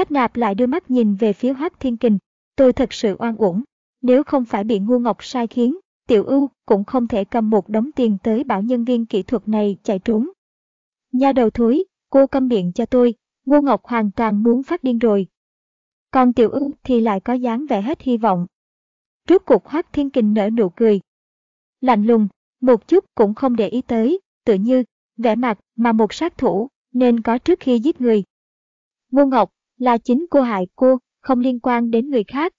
Cách nạp lại đưa mắt nhìn về phía Hoắc Thiên Kình, tôi thật sự oan uổng, nếu không phải bị ngu ngọc sai khiến, tiểu ưu cũng không thể cầm một đống tiền tới bảo nhân viên kỹ thuật này chạy trốn. Nha đầu thối, cô câm miệng cho tôi, ngu ngọc hoàn toàn muốn phát điên rồi, còn tiểu ưu thì lại có dáng vẻ hết hy vọng. Rốt cuộc Hoác Thiên Kình nở nụ cười. Lạnh lùng, một chút cũng không để ý tới, tự như, vẻ mặt mà một sát thủ, nên có trước khi giết người. Ngô Ngọc, là chính cô hại cô, không liên quan đến người khác.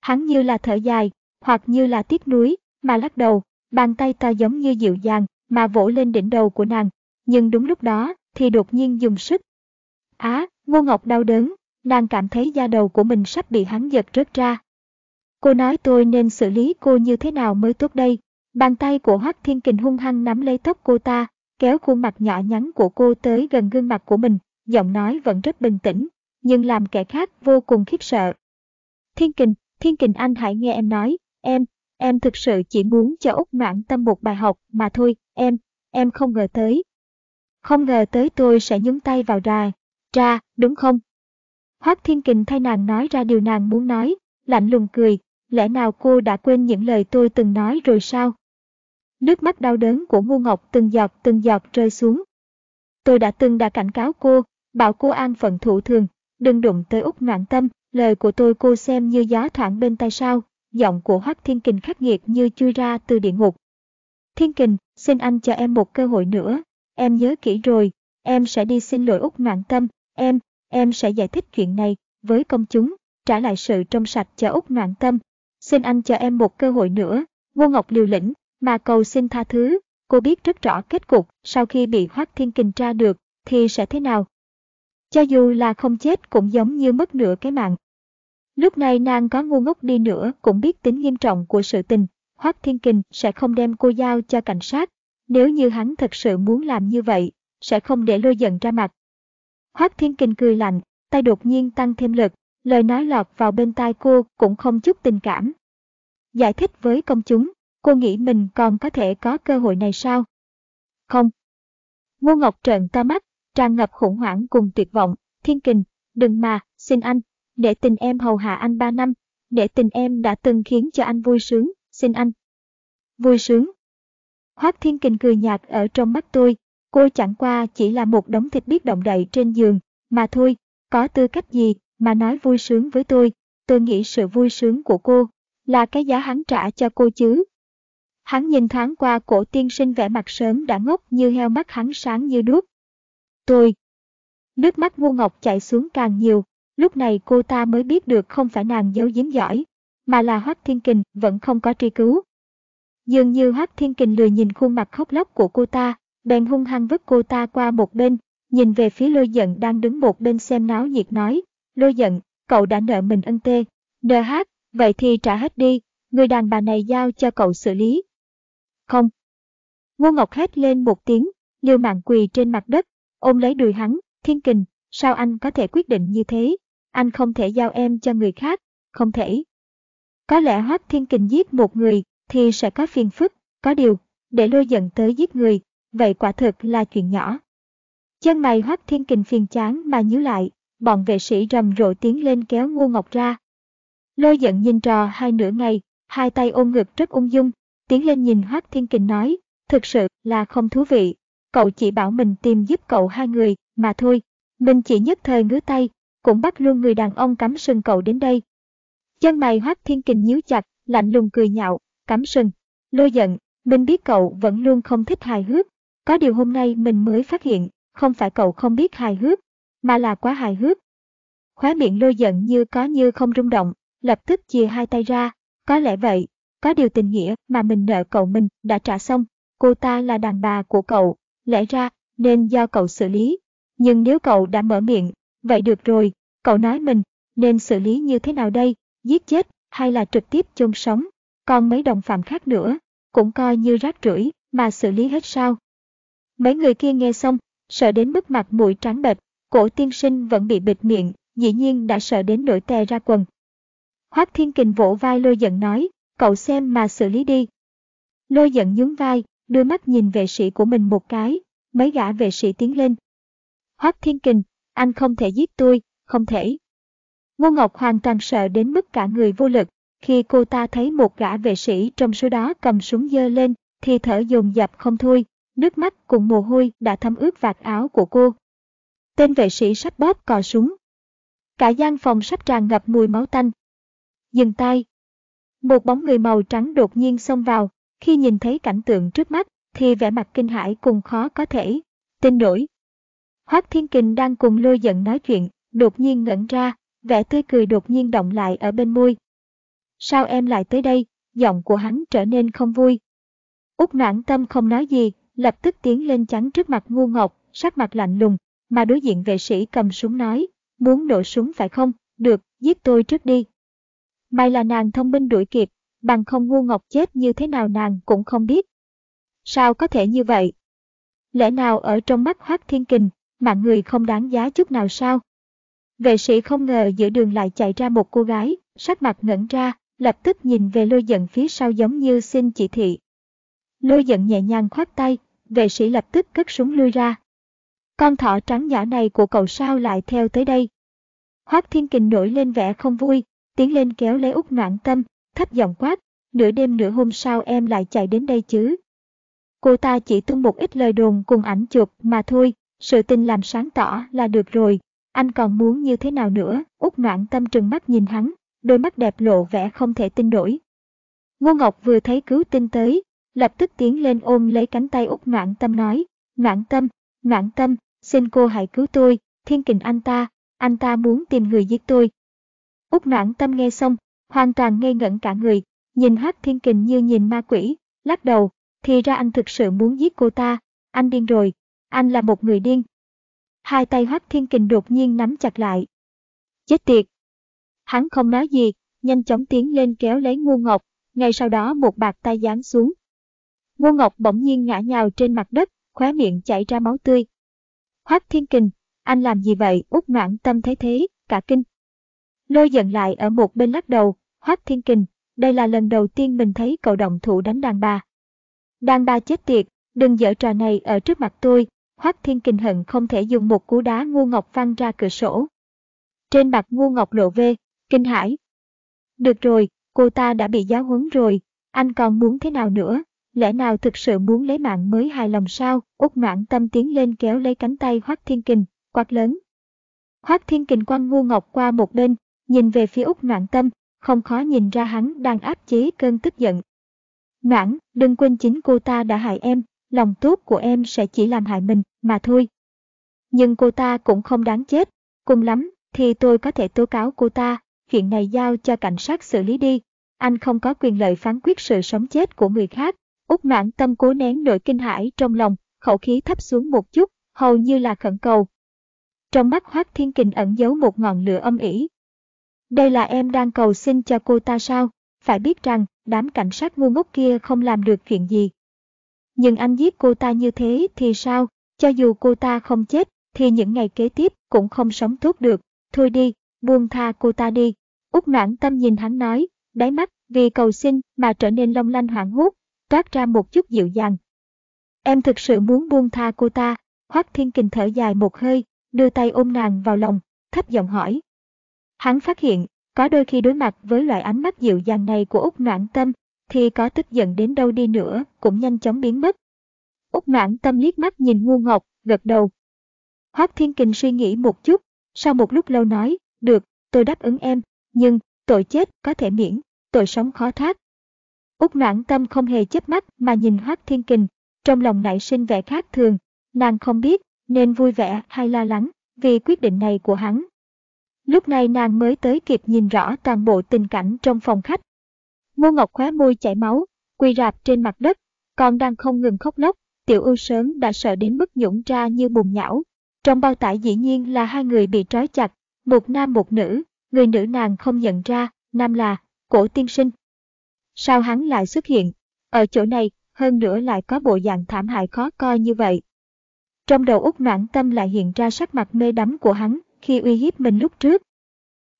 Hắn như là thở dài, hoặc như là tiếc nuối, mà lắc đầu, bàn tay ta giống như dịu dàng, mà vỗ lên đỉnh đầu của nàng. Nhưng đúng lúc đó, thì đột nhiên dùng sức. Á, Ngô Ngọc đau đớn, nàng cảm thấy da đầu của mình sắp bị hắn giật rớt ra. Cô nói tôi nên xử lý cô như thế nào mới tốt đây. Bàn tay của Hoắc Thiên Kình hung hăng nắm lấy tóc cô ta, kéo khuôn mặt nhỏ nhắn của cô tới gần gương mặt của mình, giọng nói vẫn rất bình tĩnh, nhưng làm kẻ khác vô cùng khiếp sợ. Thiên Kình, Thiên Kình anh hãy nghe em nói, em, em thực sự chỉ muốn cho Úc Noãn Tâm một bài học mà thôi, em, em không ngờ tới. Không ngờ tới tôi sẽ nhúng tay vào ra, ra, đúng không? Hoác Thiên Kình thay nàng nói ra điều nàng muốn nói, lạnh lùng cười, lẽ nào cô đã quên những lời tôi từng nói rồi sao? Nước mắt đau đớn của Ngô Ngọc từng giọt từng giọt rơi xuống. Tôi đã từng đã cảnh cáo cô, bảo cô an phận thủ thường, đừng đụng tới út noạn tâm, lời của tôi cô xem như gió thoảng bên tai sao, giọng của Hoác Thiên Kình khắc nghiệt như chui ra từ địa ngục. Thiên Kình, xin anh cho em một cơ hội nữa, em nhớ kỹ rồi, em sẽ đi xin lỗi út noạn tâm, em, Em sẽ giải thích chuyện này với công chúng, trả lại sự trong sạch cho Úc Noạn Tâm. Xin anh cho em một cơ hội nữa, Ngô Ngọc liều lĩnh, mà cầu xin tha thứ, cô biết rất rõ kết cục sau khi bị Hoác Thiên Kình tra được thì sẽ thế nào. Cho dù là không chết cũng giống như mất nửa cái mạng. Lúc này nàng có ngu ngốc đi nữa cũng biết tính nghiêm trọng của sự tình, Hoác Thiên Kình sẽ không đem cô giao cho cảnh sát. Nếu như hắn thật sự muốn làm như vậy, sẽ không để lôi giận ra mặt. Hoác Thiên Kình cười lạnh, tay đột nhiên tăng thêm lực, lời nói lọt vào bên tai cô cũng không chút tình cảm. Giải thích với công chúng, cô nghĩ mình còn có thể có cơ hội này sao? Không. Ngô Ngọc trợn to mắt, tràn ngập khủng hoảng cùng tuyệt vọng, Thiên Kình, đừng mà, xin anh, để tình em hầu hạ anh ba năm, để tình em đã từng khiến cho anh vui sướng, xin anh. Vui sướng. Hoác Thiên Kình cười nhạt ở trong mắt tôi, cô chẳng qua chỉ là một đống thịt biết động đậy trên giường, mà thôi, có tư cách gì mà nói vui sướng với tôi, tôi nghĩ sự vui sướng của cô là cái giá hắn trả cho cô chứ. Hắn nhìn thoáng qua cổ tiên sinh vẻ mặt sớm đã ngốc như heo mắt hắn sáng như đuốc. Tôi. Nước mắt ngu ngọc chạy xuống càng nhiều, lúc này cô ta mới biết được không phải nàng giấu giếm giỏi, mà là Hoắc Thiên Kình vẫn không có truy cứu. Dường như Hoắc Thiên Kình lười nhìn khuôn mặt khóc lóc của cô ta, bèn hung hăng vứt cô ta qua một bên, nhìn về phía lôi giận đang đứng một bên xem náo nhiệt nói, lôi giận, cậu đã nợ mình ân tê, nờ hát, vậy thì trả hết đi, người đàn bà này giao cho cậu xử lý. Không. Ngô Ngọc hét lên một tiếng, liều mạng quỳ trên mặt đất, ôm lấy đùi hắn, thiên kình, sao anh có thể quyết định như thế, anh không thể giao em cho người khác, không thể. Có lẽ Hoác Thiên Kình giết một người thì sẽ có phiền phức, có điều, để lôi giận tới giết người, vậy quả thực là chuyện nhỏ. Chân mày Hoác Thiên Kình phiền chán mà nhíu lại, bọn vệ sĩ rầm rộ tiến lên kéo Ngô Ngọc ra. Lôi giận nhìn trò hai nửa ngày, hai tay ôm ngực rất ung dung, tiến lên nhìn Hoác Thiên Kình nói, thực sự là không thú vị, cậu chỉ bảo mình tìm giúp cậu hai người, mà thôi, mình chỉ nhất thời ngứa tay, cũng bắt luôn người đàn ông cắm sừng cậu đến đây. Chân mày Hoác Thiên Kình nhíu chặt, lạnh lùng cười nhạo, cắm sừng, lôi giận, mình biết cậu vẫn luôn không thích hài hước, có điều hôm nay mình mới phát hiện, không phải cậu không biết hài hước, mà là quá hài hước. Khóa miệng lôi giận như có như không rung động, lập tức chia hai tay ra, có lẽ vậy, có điều tình nghĩa mà mình nợ cậu mình đã trả xong, cô ta là đàn bà của cậu, lẽ ra nên do cậu xử lý. Nhưng nếu cậu đã mở miệng, vậy được rồi, cậu nói mình nên xử lý như thế nào đây, giết chết hay là trực tiếp chôn sống, còn mấy đồng phạm khác nữa, cũng coi như rác rưởi mà xử lý hết sao. Mấy người kia nghe xong, sợ đến mức mặt mũi trắng bệch, cổ tiên sinh vẫn bị bịt miệng, dĩ nhiên đã sợ đến nổi tè ra quần. Hoác Thiên Kình vỗ vai lôi giận nói, cậu xem mà xử lý đi. Lôi giận nhún vai, đưa mắt nhìn vệ sĩ của mình một cái, mấy gã vệ sĩ tiến lên. Hoác Thiên Kình, anh không thể giết tôi, không thể. Ngô Ngọc hoàn toàn sợ đến mức cả người vô lực, khi cô ta thấy một gã vệ sĩ trong số đó cầm súng dơ lên, thì thở dồn dập không thôi, nước mắt cùng mồ hôi đã thấm ướt vạt áo của cô. Tên vệ sĩ sắp bóp cò súng. Cả gian phòng sắp tràn ngập mùi máu tanh. Dừng tay. Một bóng người màu trắng đột nhiên xông vào, khi nhìn thấy cảnh tượng trước mắt, thì vẻ mặt kinh hãi cùng khó có thể. Tin nổi. Hoác Thiên Kình đang cùng lôi giận nói chuyện, đột nhiên ngẩn ra, vẻ tươi cười đột nhiên động lại ở bên môi. Sao em lại tới đây? Giọng của hắn trở nên không vui. Úc noãn tâm không nói gì, lập tức tiến lên chắn trước mặt ngu ngọc, sắc mặt lạnh lùng, mà đối diện vệ sĩ cầm súng nói, muốn nổ súng phải không? Được, giết tôi trước đi. May là nàng thông minh đuổi kịp, bằng không ngu ngọc chết như thế nào nàng cũng không biết. Sao có thể như vậy? Lẽ nào ở trong mắt Hoác Thiên Kình, mạng người không đáng giá chút nào sao? Vệ sĩ không ngờ giữa đường lại chạy ra một cô gái, sắc mặt ngẩn ra, lập tức nhìn về lôi giận phía sau giống như xin chỉ thị. Lôi giận nhẹ nhàng khoát tay, vệ sĩ lập tức cất súng lui ra. Con thỏ trắng nhỏ này của cậu sao lại theo tới đây? Hoác Thiên Kình nổi lên vẻ không vui, tiến lên kéo lấy út noạn tâm, thấp giọng quát, nửa đêm nửa hôm sau em lại chạy đến đây chứ. Cô ta chỉ tung một ít lời đồn cùng ảnh chụp mà thôi, sự tình làm sáng tỏ là được rồi, anh còn muốn như thế nào nữa, út noạn tâm trừng mắt nhìn hắn, đôi mắt đẹp lộ vẻ không thể tin nổi. Ngô Ngọc vừa thấy cứu tinh tới, lập tức tiến lên ôm lấy cánh tay út noạn tâm nói, noạn tâm, noạn tâm, xin cô hãy cứu tôi, thiên kình anh ta, anh ta muốn tìm người giết tôi. Út noạn tâm nghe xong, hoàn toàn ngây ngẩn cả người, nhìn Hắc thiên kình như nhìn ma quỷ, lắc đầu, thì ra anh thực sự muốn giết cô ta, anh điên rồi, anh là một người điên. Hai tay Hắc Thiên Kình đột nhiên nắm chặt lại. Chết tiệt! Hắn không nói gì, nhanh chóng tiến lên kéo lấy Ngô Ngọc, ngay sau đó một bạt tay giáng xuống. Ngô Ngọc bỗng nhiên ngã nhào trên mặt đất, khóe miệng chảy ra máu tươi. Hắc Thiên Kình, anh làm gì vậy? Út Noãn Tâm thấy thế, cả kinh. Lôi giận lại ở một bên lắc đầu, Hoắc Thiên Kình, đây là lần đầu tiên mình thấy cậu động thủ đánh đàn bà. Đàn bà chết tiệt, đừng dở trò này ở trước mặt tôi, Hoắc Thiên Kình hận không thể dùng một cú đá ngu ngọc văng ra cửa sổ. Trên mặt ngu ngọc lộ về, kinh hãi. Được rồi, cô ta đã bị giáo huấn rồi, anh còn muốn thế nào nữa? Lẽ nào thực sự muốn lấy mạng mới hài lòng sao? Út noãn tâm tiến lên kéo lấy cánh tay Hoắc Thiên Kình, quát lớn. Hoắc Thiên Kình quăng ngu ngọc qua một bên, nhìn về phía Út noãn tâm, không khó nhìn ra hắn đang áp chế cơn tức giận. Noãn, đừng quên chính cô ta đã hại em, lòng tốt của em sẽ chỉ làm hại mình, mà thôi. Nhưng cô ta cũng không đáng chết, cùng lắm thì tôi có thể tố cáo cô ta, chuyện này giao cho cảnh sát xử lý đi. Anh không có quyền lợi phán quyết sự sống chết của người khác. Úc noãn tâm cố nén nỗi kinh hãi trong lòng, khẩu khí thấp xuống một chút, hầu như là khẩn cầu. Trong mắt Hoác Thiên Kình ẩn giấu một ngọn lửa âm ỉ. Đây là em đang cầu xin cho cô ta sao? Phải biết rằng, đám cảnh sát ngu ngốc kia không làm được chuyện gì. Nhưng anh giết cô ta như thế thì sao? Cho dù cô ta không chết, thì những ngày kế tiếp cũng không sống tốt được. Thôi đi, buông tha cô ta đi. Úc noãn tâm nhìn hắn nói, đáy mắt vì cầu xin mà trở nên long lanh hoảng hốt, toát ra một chút dịu dàng. Em thực sự muốn buông tha cô ta, Hoắc Thiên Kình thở dài một hơi, đưa tay ôm nàng vào lòng, thấp giọng hỏi. Hắn phát hiện, có đôi khi đối mặt với loại ánh mắt dịu dàng này của Úc Noãn Tâm, thì có tức giận đến đâu đi nữa cũng nhanh chóng biến mất. Úc Noãn Tâm liếc mắt nhìn ngu ngọc, gật đầu. Hoắc Thiên Kình suy nghĩ một chút, sau một lúc lâu nói, được, tôi đáp ứng em, nhưng, tội chết có thể miễn, tội sống khó thoát. Úc noãn tâm không hề chớp mắt mà nhìn Hoác Thiên Kình, trong lòng nảy sinh vẻ khác thường, nàng không biết nên vui vẻ hay lo lắng vì quyết định này của hắn. Lúc này nàng mới tới kịp nhìn rõ toàn bộ tình cảnh trong phòng khách. Ngô Ngọc khóe môi chảy máu, quỳ rạp trên mặt đất, còn đang không ngừng khóc lóc, tiểu ưu sớm đã sợ đến mức nhũng ra như bùn nhão. Trong bao tải dĩ nhiên là hai người bị trói chặt, một nam một nữ, người nữ nàng không nhận ra, nam là, cổ tiên sinh. Sao hắn lại xuất hiện, ở chỗ này, hơn nữa lại có bộ dạng thảm hại khó coi như vậy. Trong đầu út noãn tâm lại hiện ra sắc mặt mê đắm của hắn khi uy hiếp mình lúc trước.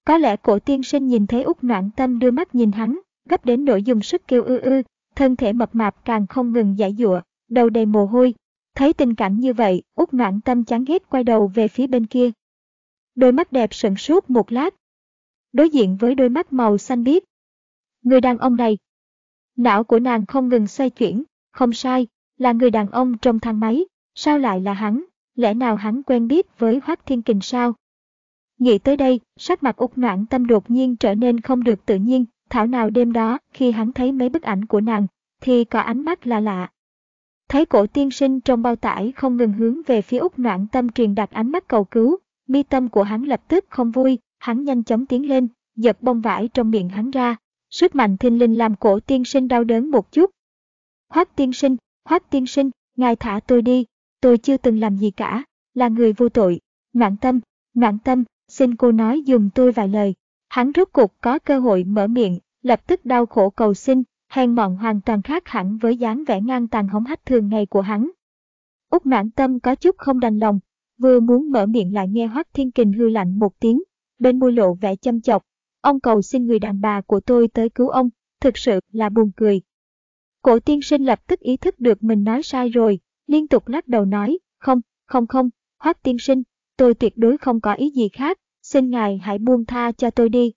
Có lẽ cổ tiên sinh nhìn thấy út noãn tâm đưa mắt nhìn hắn, gấp đến nỗi dùng sức kêu ư ư, thân thể mập mạp càng không ngừng giải dụa, đầu đầy mồ hôi. Thấy tình cảnh như vậy, út noãn tâm chán ghét quay đầu về phía bên kia. Đôi mắt đẹp sững sốt một lát. Đối diện với đôi mắt màu xanh biếc. Người đàn ông này. Não của nàng không ngừng xoay chuyển, không sai, là người đàn ông trong thang máy, sao lại là hắn, lẽ nào hắn quen biết với Hoác Thiên Kình sao? Nghĩ tới đây, sắc mặt út noạn tâm đột nhiên trở nên không được tự nhiên, thảo nào đêm đó khi hắn thấy mấy bức ảnh của nàng, thì có ánh mắt là lạ. Thấy cổ tiên sinh trong bao tải không ngừng hướng về phía út noạn tâm truyền đặt ánh mắt cầu cứu, mi tâm của hắn lập tức không vui, hắn nhanh chóng tiến lên, giật bông vải trong miệng hắn ra. Sức mạnh thinh linh làm cổ tiên sinh đau đớn một chút. Hoác tiên sinh, hoác tiên sinh, ngài thả tôi đi, tôi chưa từng làm gì cả, là người vô tội. Noạn tâm, noạn tâm, xin cô nói dùng tôi vài lời. Hắn rốt cuộc có cơ hội mở miệng, lập tức đau khổ cầu xin, hèn mọn hoàn toàn khác hẳn với dáng vẻ ngang tàn hống hách thường ngày của hắn. Úc mãn tâm có chút không đành lòng, vừa muốn mở miệng lại nghe Hoắc Thiên Kình hư lạnh một tiếng, bên môi lộ vẻ châm chọc. Ông cầu xin người đàn bà của tôi tới cứu ông, thực sự là buồn cười. Cổ tiên sinh lập tức ý thức được mình nói sai rồi, liên tục lắc đầu nói, không, không không, Hoắc tiên sinh, tôi tuyệt đối không có ý gì khác, xin ngài hãy buông tha cho tôi đi.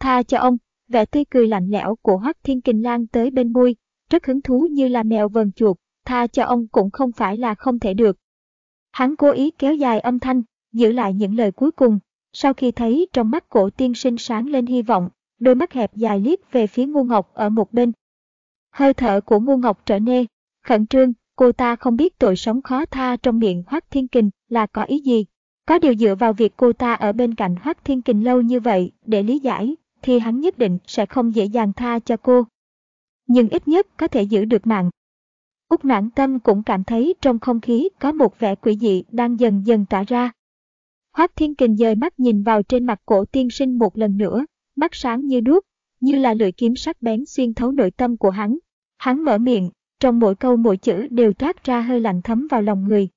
Tha cho ông, vẻ tươi cười lạnh lẽo của Hoắc Thiên Kình lan tới bên môi, rất hứng thú như là mèo vờn chuột, tha cho ông cũng không phải là không thể được, Hắn cố ý kéo dài âm thanh, giữ lại những lời cuối cùng. Sau khi thấy trong mắt cổ tiên sinh sáng lên hy vọng, đôi mắt hẹp dài liếc về phía ngu ngọc ở một bên. Hơi thở của ngu ngọc trở nê, khẩn trương, cô ta không biết tội sống khó tha trong miệng Hoắc Thiên Kình là có ý gì. Có điều dựa vào việc cô ta ở bên cạnh Hoác Thiên Kình lâu như vậy để lý giải, thì hắn nhất định sẽ không dễ dàng tha cho cô. Nhưng ít nhất có thể giữ được mạng. Úc noãn tâm cũng cảm thấy trong không khí có một vẻ quỷ dị đang dần dần tỏa ra. Hoác Thiên Kình dời mắt nhìn vào trên mặt cổ tiên sinh một lần nữa, mắt sáng như đuốc, như là lưỡi kiếm sắc bén xuyên thấu nội tâm của hắn. Hắn mở miệng, trong mỗi câu mỗi chữ đều toát ra hơi lạnh thấm vào lòng người.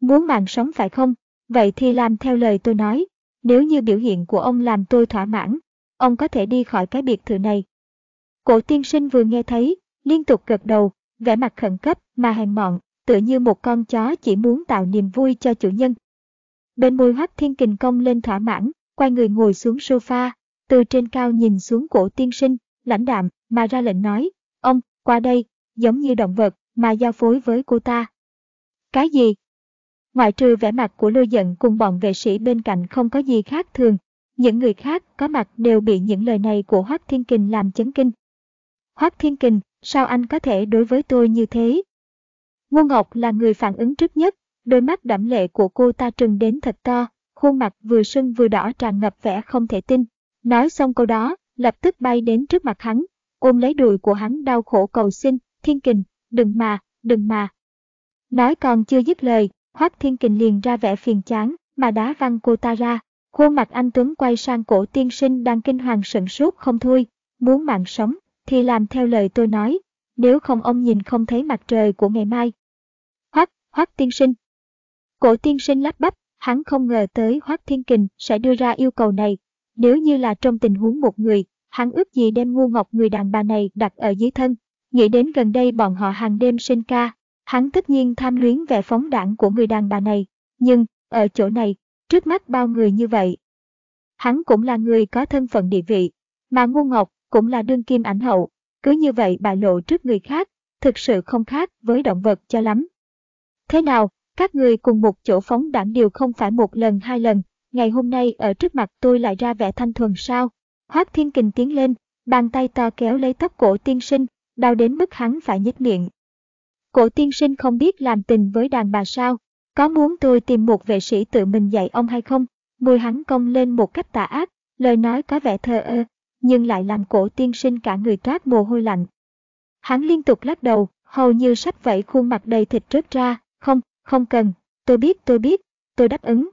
Muốn mạng sống phải không? Vậy thì làm theo lời tôi nói. Nếu như biểu hiện của ông làm tôi thỏa mãn, ông có thể đi khỏi cái biệt thự này. Cổ tiên sinh vừa nghe thấy, liên tục gật đầu, vẻ mặt khẩn cấp mà hèn mọn, tựa như một con chó chỉ muốn tạo niềm vui cho chủ nhân. Bên môi hoắc thiên kình công lên thỏa mãn, quay người ngồi xuống sofa, từ trên cao nhìn xuống cổ tiên sinh, lãnh đạm, mà ra lệnh nói, ông, qua đây, giống như động vật, mà giao phối với cô ta. Cái gì? Ngoại trừ vẻ mặt của lôi giận cùng bọn vệ sĩ bên cạnh không có gì khác thường, những người khác có mặt đều bị những lời này của Hoác Thiên Kình làm chấn kinh. Hoác Thiên Kình, sao anh có thể đối với tôi như thế? Ngô Ngọc là người phản ứng trước nhất, đôi mắt đẫm lệ của cô ta trừng đến thật to, khuôn mặt vừa sưng vừa đỏ tràn ngập vẻ không thể tin. Nói xong câu đó, lập tức bay đến trước mặt hắn, ôm lấy đùi của hắn đau khổ cầu xin, Thiên Kình, đừng mà, đừng mà. Nói còn chưa dứt lời, Hoác Thiên Kình liền ra vẻ phiền chán, mà đá văng cô ta ra. Khuôn mặt anh Tuấn quay sang cổ tiên sinh đang kinh hoàng sửng sốt không thôi, muốn mạng sống, thì làm theo lời tôi nói, nếu không ông nhìn không thấy mặt trời của ngày mai. Hoác, Hoác tiên sinh. Cổ tiên sinh lắp bắp, hắn không ngờ tới Hoác Thiên Kình sẽ đưa ra yêu cầu này. Nếu như là trong tình huống một người, hắn ước gì đem ngu ngọc người đàn bà này đặt ở dưới thân. Nghĩ đến gần đây bọn họ hàng đêm sinh ca, hắn tất nhiên tham luyến vẻ phóng đảng của người đàn bà này. Nhưng, ở chỗ này, trước mắt bao người như vậy. Hắn cũng là người có thân phận địa vị, mà ngu ngọc cũng là đương kim ảnh hậu, cứ như vậy bại lộ trước người khác, thực sự không khác với động vật cho lắm. Thế nào, các người cùng một chỗ phóng đảng đều không phải một lần hai lần, ngày hôm nay ở trước mặt tôi lại ra vẻ thanh thuần sao? Hoác Thiên Kình tiến lên, bàn tay to kéo lấy tóc cổ tiên sinh, đau đến mức hắn phải nhếch miệng. Cổ tiên sinh không biết làm tình với đàn bà sao, có muốn tôi tìm một vệ sĩ tự mình dạy ông hay không? Môi hắn cong lên một cách tà ác, lời nói có vẻ thờ ơ, nhưng lại làm cổ tiên sinh cả người toát mồ hôi lạnh. Hắn liên tục lắc đầu, hầu như sắp vẫy khuôn mặt đầy thịt rớt ra, không, không cần, tôi biết tôi biết, tôi đáp ứng.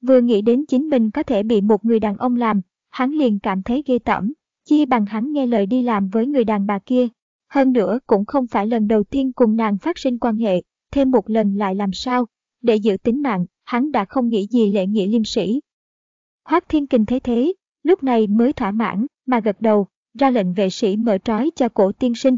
Vừa nghĩ đến chính mình có thể bị một người đàn ông làm, hắn liền cảm thấy ghê tởm, chi bằng hắn nghe lời đi làm với người đàn bà kia. Hơn nữa cũng không phải lần đầu tiên cùng nàng phát sinh quan hệ, thêm một lần lại làm sao, để giữ tính mạng, hắn đã không nghĩ gì lệ nghĩa liêm sĩ. Hoác Thiên Kình thấy thế, lúc này mới thỏa mãn, mà gật đầu, ra lệnh vệ sĩ mở trói cho cổ tiên sinh.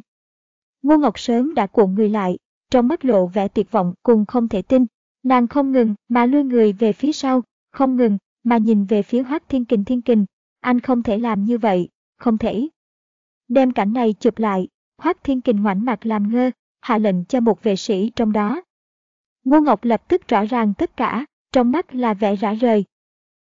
Ngô Ngọc sớm đã cuộn người lại, trong mắt lộ vẻ tuyệt vọng cùng không thể tin. Nàng không ngừng mà lui người về phía sau, không ngừng mà nhìn về phía Hoác Thiên Kình Thiên Kình. Anh không thể làm như vậy, không thể. Đem cảnh này chụp lại, Hoác Thiên Kình ngoảnh mặt làm ngơ, hạ lệnh cho một vệ sĩ trong đó. Ngô Ngọc lập tức rõ ràng tất cả, trong mắt là vẻ rã rời.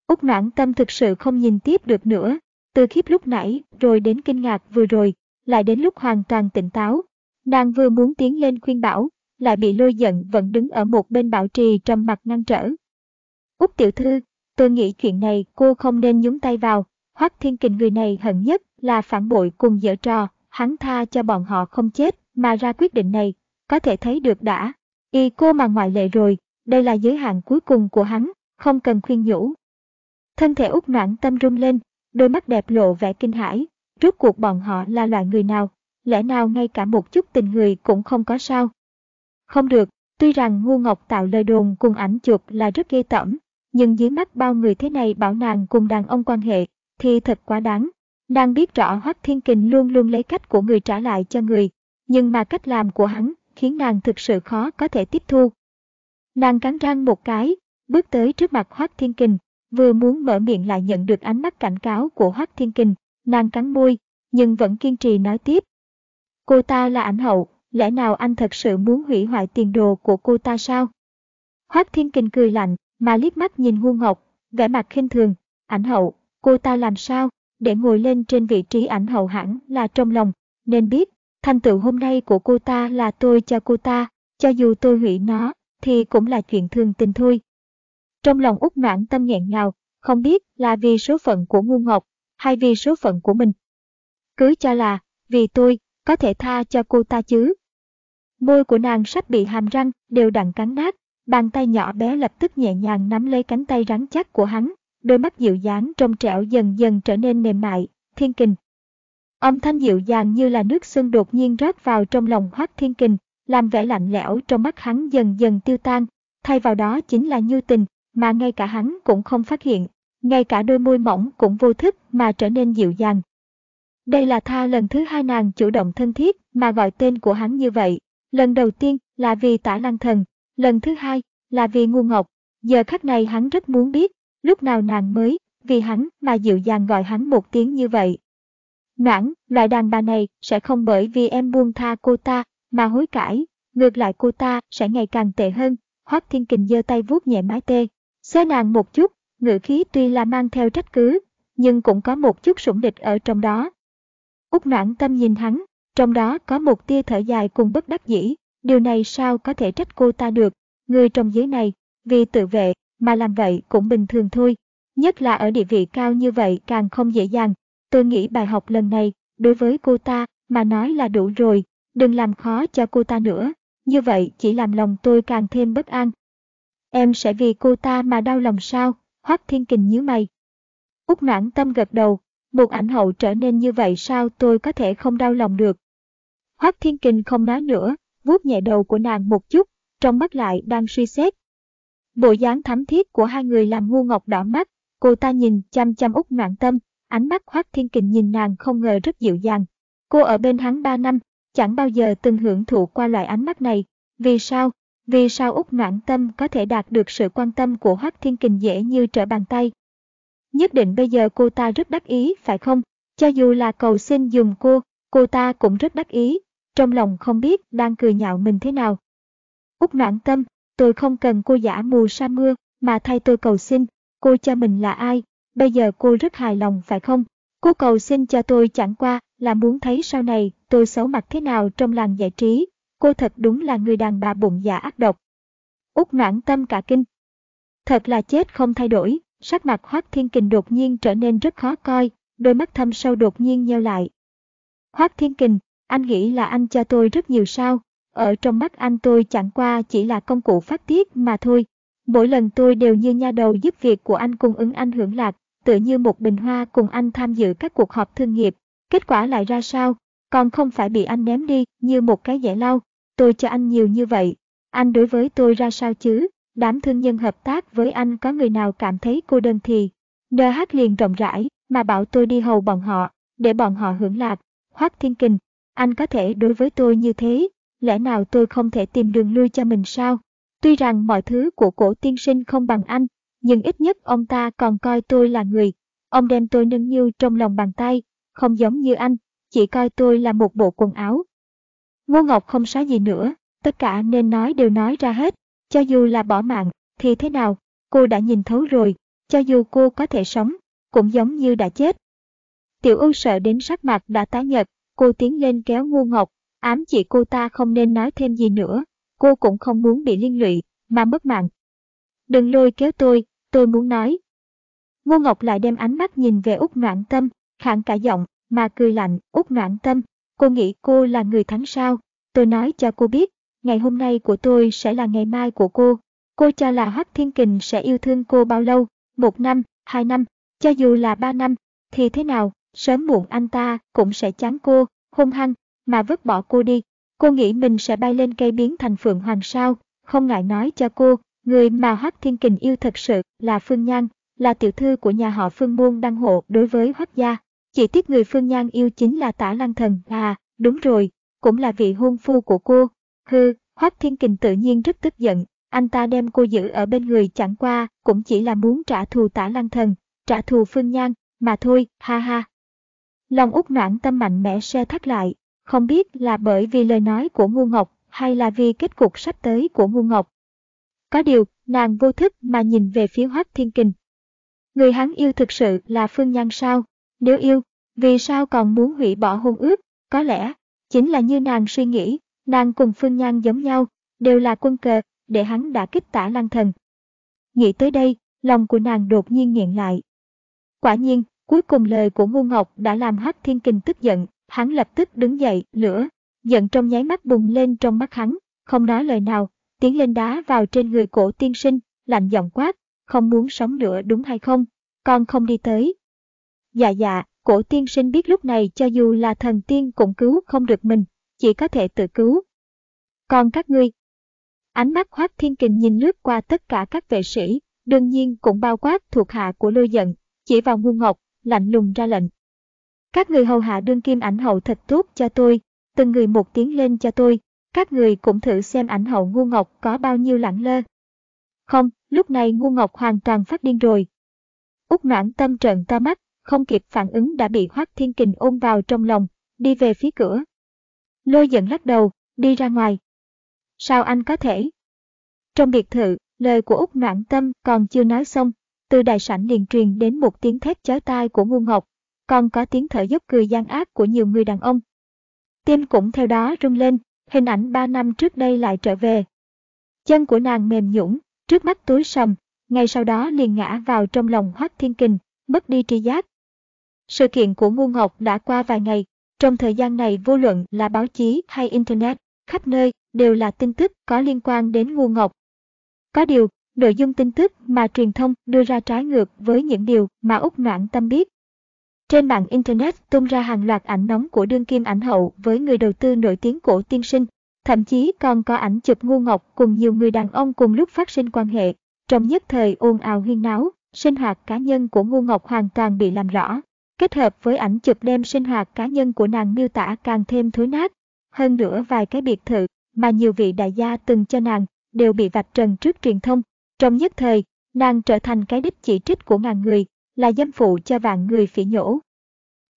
Úc noãn tâm thực sự không nhìn tiếp được nữa, từ khiếp lúc nãy rồi đến kinh ngạc vừa rồi, lại đến lúc hoàn toàn tỉnh táo. Nàng vừa muốn tiến lên khuyên bảo, lại bị lôi giận vẫn đứng ở một bên bảo trì trầm mặt ngăn trở. Úc tiểu thư, tôi nghĩ chuyện này cô không nên nhúng tay vào, Hoắc Thiên Kình người này hận nhất là phản bội cùng dở trò, hắn tha cho bọn họ không chết mà ra quyết định này, có thể thấy được đã. Y cô mà ngoại lệ rồi, đây là giới hạn cuối cùng của hắn, không cần khuyên nhủ. Thân thể út noãn tâm rung lên, đôi mắt đẹp lộ vẻ kinh hãi, rốt cuộc bọn họ là loại người nào, lẽ nào ngay cả một chút tình người cũng không có sao. Không được, tuy rằng ngu ngọc tạo lời đồn cùng ảnh chụp là rất ghê tởm, nhưng dưới mắt bao người thế này bảo nàng cùng đàn ông quan hệ, thì thật quá đáng. Nàng biết rõ Hoắc Thiên Kình luôn luôn lấy cách của người trả lại cho người, nhưng mà cách làm của hắn khiến nàng thực sự khó có thể tiếp thu. Nàng cắn răng một cái, bước tới trước mặt Hoắc Thiên Kình, vừa muốn mở miệng lại nhận được ánh mắt cảnh cáo của Hoắc Thiên Kình, nàng cắn môi, nhưng vẫn kiên trì nói tiếp. Cô ta là ảnh hậu, lẽ nào anh thật sự muốn hủy hoại tiền đồ của cô ta sao? Hoắc Thiên Kình cười lạnh, mà liếc mắt nhìn Ngu Ngọc, vẻ mặt khinh thường, ảnh hậu, cô ta làm sao, để ngồi lên trên vị trí ảnh hậu hẳn là trong lòng, nên biết, thành tựu hôm nay của cô ta là tôi cho cô ta, cho dù tôi hủy nó, thì cũng là chuyện thường tình thôi. Trong lòng út mãn tâm nghẹn ngào, không biết là vì số phận của ngu ngọc, hay vì số phận của mình. Cứ cho là, vì tôi, có thể tha cho cô ta chứ. Môi của nàng sắp bị hàm răng, đều đặn cắn nát, bàn tay nhỏ bé lập tức nhẹ nhàng nắm lấy cánh tay rắn chắc của hắn, đôi mắt dịu dàng trong trẻo dần dần trở nên mềm mại, thiên kình. Âm thanh dịu dàng như là nước xuân đột nhiên rót vào trong lòng hoác thiên kình, làm vẻ lạnh lẽo trong mắt hắn dần dần tiêu tan, thay vào đó chính là nhu tình, mà ngay cả hắn cũng không phát hiện, ngay cả đôi môi mỏng cũng vô thức mà trở nên dịu dàng. Đây là tha lần thứ hai nàng chủ động thân thiết mà gọi tên của hắn như vậy, lần đầu tiên là vì tả lăng thần, lần thứ hai là vì ngu ngọc, giờ khắc này hắn rất muốn biết, lúc nào nàng mới, vì hắn mà dịu dàng gọi hắn một tiếng như vậy. Noãn, loại đàn bà này sẽ không bởi vì em buông tha cô ta mà hối cải, ngược lại cô ta sẽ ngày càng tệ hơn. Hoác Thiên Kình giơ tay vuốt nhẹ mái tê, xé nàng một chút, ngữ khí tuy là mang theo trách cứ, nhưng cũng có một chút sủng địch ở trong đó. Úc noãn tâm nhìn hắn, trong đó có một tia thở dài cùng bất đắc dĩ, điều này sao có thể trách cô ta được, người trong giới này, vì tự vệ mà làm vậy cũng bình thường thôi, nhất là ở địa vị cao như vậy càng không dễ dàng. Tôi nghĩ bài học lần này, đối với cô ta, mà nói là đủ rồi, đừng làm khó cho cô ta nữa, như vậy chỉ làm lòng tôi càng thêm bất an. Em sẽ vì cô ta mà đau lòng sao? Hoắc Thiên Kình nhíu mày. Úc noãn tâm gật đầu, một ảnh hậu trở nên như vậy sao tôi có thể không đau lòng được. Hoắc Thiên Kình không nói nữa, vuốt nhẹ đầu của nàng một chút, trong mắt lại đang suy xét. Bộ dáng thắm thiết của hai người làm ngu ngọc đỏ mắt, cô ta nhìn chăm chăm út ngoạn tâm, ánh mắt khoác Thiên Kình nhìn nàng không ngờ rất dịu dàng. Cô ở bên hắn ba năm, chẳng bao giờ từng hưởng thụ qua loại ánh mắt này. Vì sao? Vì sao út ngoạn Tâm có thể đạt được sự quan tâm của Hoác Thiên Kình dễ như trở bàn tay? Nhất định bây giờ cô ta rất đắc ý, phải không? Cho dù là cầu xin dùng cô, cô ta cũng rất đắc ý, trong lòng không biết đang cười nhạo mình thế nào. Úc Noãn Tâm, tôi không cần cô giả mù sa mưa, mà thay tôi cầu xin, cô cho mình là ai, bây giờ cô rất hài lòng phải không? Cô cầu xin cho tôi chẳng qua là muốn thấy sau này tôi xấu mặt thế nào trong làng giải trí. Cô thật đúng là người đàn bà bụng dạ ác độc. Út noãn tâm cả kinh. Thật là chết không thay đổi, sắc mặt Hoác Thiên Kình đột nhiên trở nên rất khó coi, đôi mắt thâm sâu đột nhiên nheo lại. Hoác Thiên Kình, anh nghĩ là anh cho tôi rất nhiều sao, ở trong mắt anh tôi chẳng qua chỉ là công cụ phát tiết mà thôi. Mỗi lần tôi đều như nha đầu giúp việc của anh cung ứng anh hưởng lạc, tựa như một bình hoa cùng anh tham dự các cuộc họp thương nghiệp. Kết quả lại ra sao? Còn không phải bị anh ném đi như một cái dẻ lau. Tôi cho anh nhiều như vậy. Anh đối với tôi ra sao chứ? Đám thương nhân hợp tác với anh có người nào cảm thấy cô đơn thì NH liền rộng rãi mà bảo tôi đi hầu bọn họ, để bọn họ hưởng lạc. Hoác Thiên Kình, anh có thể đối với tôi như thế, lẽ nào tôi không thể tìm đường lui cho mình sao? Tuy rằng mọi thứ của cổ tiên sinh không bằng anh, nhưng ít nhất ông ta còn coi tôi là người. Ông đem tôi nâng niu trong lòng bàn tay, không giống như anh, chỉ coi tôi là một bộ quần áo. Ngô Ngọc không nói gì nữa, tất cả nên nói đều nói ra hết, cho dù là bỏ mạng, thì thế nào, cô đã nhìn thấu rồi, cho dù cô có thể sống, cũng giống như đã chết. Tiểu ưu sợ đến sắc mặt đã tái nhợt, cô tiến lên kéo Ngô Ngọc, ám chỉ cô ta không nên nói thêm gì nữa, cô cũng không muốn bị liên lụy, mà mất mạng. Đừng lôi kéo tôi, tôi muốn nói. Ngô Ngọc lại đem ánh mắt nhìn về Úc Noãn Tâm, khản cả giọng, mà cười lạnh, Úc Noãn Tâm, cô nghĩ cô là người thắng sao? Tôi nói cho cô biết, ngày hôm nay của tôi sẽ là ngày mai của cô. Cô cho là Hoắc Thiên Kình sẽ yêu thương cô bao lâu? Một năm, hai năm, cho dù là ba năm, thì thế nào, sớm muộn anh ta cũng sẽ chán cô, hung hăng, mà vứt bỏ cô đi. Cô nghĩ mình sẽ bay lên cây biến thành phượng hoàng sao, không ngại nói cho cô, Người mà Hoắc Thiên Kình yêu thật sự là Phương Nhan, là tiểu thư của nhà họ Phương Buôn đăng hộ đối với Hoắc gia. Chỉ tiếc người Phương Nhan yêu chính là Tả Lăng Thần, à, đúng rồi, cũng là vị hôn phu của cô. Hư, Hoắc Thiên Kình tự nhiên rất tức giận, anh ta đem cô giữ ở bên người chẳng qua, cũng chỉ là muốn trả thù Tả Lăng Thần, trả thù Phương Nhan, mà thôi, ha ha. Lòng út noãn tâm mạnh mẽ xe thắt lại, không biết là bởi vì lời nói của Ngu Ngọc hay là vì kết cục sắp tới của Ngu Ngọc, có điều, nàng vô thức mà nhìn về phía Hoắc Thiên Kình. Người hắn yêu thực sự là Phương Nhan sao? Nếu yêu, vì sao còn muốn hủy bỏ hôn ước? Có lẽ, chính là như nàng suy nghĩ, nàng cùng Phương Nhan giống nhau, đều là quân cờ, để hắn đã kích tả lăng thần. Nghĩ tới đây, lòng của nàng đột nhiên nghiện lại. Quả nhiên, cuối cùng lời của Ngu Ngọc đã làm Hắc Thiên Kình tức giận, hắn lập tức đứng dậy, lửa, giận trong nháy mắt bùng lên trong mắt hắn, không nói lời nào, tiến lên đá vào trên người cổ tiên sinh, lạnh giọng quát, không muốn sống nữa đúng hay không, con không đi tới. Dạ dạ, cổ tiên sinh biết lúc này cho dù là thần tiên cũng cứu không được mình, chỉ có thể tự cứu. Còn các ngươi, ánh mắt Hoác Thiên Kình nhìn lướt qua tất cả các vệ sĩ, đương nhiên cũng bao quát thuộc hạ của lôi giận, chỉ vào ngu ngọc, lạnh lùng ra lệnh. Các người hầu hạ đương kim ảnh hậu thật tốt cho tôi, từng người một tiếng lên cho tôi, các người cũng thử xem ảnh hậu ngu ngọc có bao nhiêu lẳng lơ. Không, lúc này ngu ngọc hoàn toàn phát điên rồi. Úc noãn tâm trợn to mắt, không kịp phản ứng đã bị Hoác Thiên Kình ôm vào trong lòng, đi về phía cửa. Lôi giận lắc đầu, đi ra ngoài. Sao anh có thể? Trong biệt thự, lời của Úc noãn tâm còn chưa nói xong, từ đại sảnh liền truyền đến một tiếng thét chói tai của ngu ngọc, còn có tiếng thở dốc cười gian ác của nhiều người đàn ông. Tim cũng theo đó rung lên, hình ảnh ba năm trước đây lại trở về. Chân của nàng mềm nhũn, trước mắt tối sầm, ngay sau đó liền ngã vào trong lòng Hoắc Thiên Kình, mất đi tri giác. Sự kiện của Ngu Ngọc đã qua vài ngày, trong thời gian này vô luận là báo chí hay Internet, khắp nơi đều là tin tức có liên quan đến Ngu Ngọc. Có điều, nội dung tin tức mà truyền thông đưa ra trái ngược với những điều mà Úc Noãn Tâm biết. Trên mạng Internet tung ra hàng loạt ảnh nóng của đương kim ảnh hậu với người đầu tư nổi tiếng cổ tiên sinh, thậm chí còn có ảnh chụp ngu ngọc cùng nhiều người đàn ông cùng lúc phát sinh quan hệ. Trong nhất thời ồn ào huyên náo, sinh hoạt cá nhân của ngu ngọc hoàn toàn bị làm rõ. Kết hợp với ảnh chụp đem sinh hoạt cá nhân của nàng miêu tả càng thêm thối nát. Hơn nữa vài cái biệt thự mà nhiều vị đại gia từng cho nàng đều bị vạch trần trước truyền thông. Trong nhất thời, nàng trở thành cái đích chỉ trích của ngàn người, là dâm phụ cho vạn người phỉ nhổ.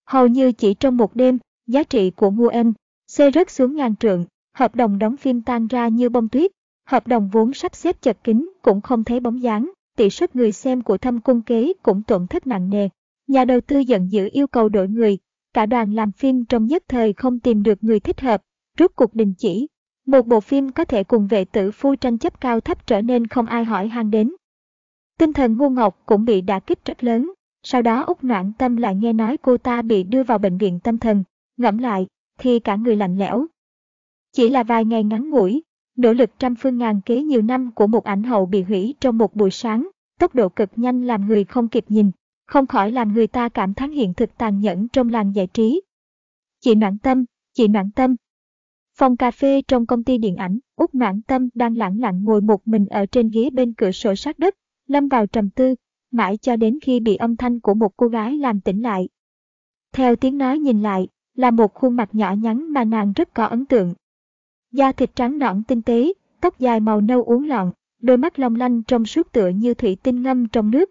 Hầu như chỉ trong một đêm, giá trị của Nguyen xê rớt xuống ngàn trượng, hợp đồng đóng phim tan ra như bông tuyết, hợp đồng vốn sắp xếp chật kín cũng không thấy bóng dáng, tỷ suất người xem của thâm cung kế cũng tổn thất nặng nề. Nhà đầu tư giận dữ yêu cầu đổi người, cả đoàn làm phim trong nhất thời không tìm được người thích hợp, rút cuộc đình chỉ. Một bộ phim có thể cùng vệ tử phu tranh chấp cao thấp trở nên không ai hỏi han đến. Tinh thần ngu ngọc cũng bị đả kích rất lớn. Sau đó Úc Noãn Tâm lại nghe nói cô ta bị đưa vào bệnh viện tâm thần. Ngẫm lại, thì cả người lạnh lẽo. Chỉ là vài ngày ngắn ngủi, nỗ lực trăm phương ngàn kế nhiều năm của một ảnh hậu bị hủy trong một buổi sáng, tốc độ cực nhanh làm người không kịp nhìn, không khỏi làm người ta cảm thán hiện thực tàn nhẫn trong làng giải trí. Chị Noãn Tâm, chị Noãn Tâm. Phòng cà phê trong công ty điện ảnh, Úc Noãn Tâm đang lặng lặng ngồi một mình ở trên ghế bên cửa sổ sát đất, lâm vào trầm tư, mãi cho đến khi bị âm thanh của một cô gái làm tỉnh lại. Theo tiếng nói nhìn lại, là một khuôn mặt nhỏ nhắn mà nàng rất có ấn tượng. Da thịt trắng nõn tinh tế, tóc dài màu nâu uốn lọn, đôi mắt long lanh trong suốt tựa như thủy tinh ngâm trong nước.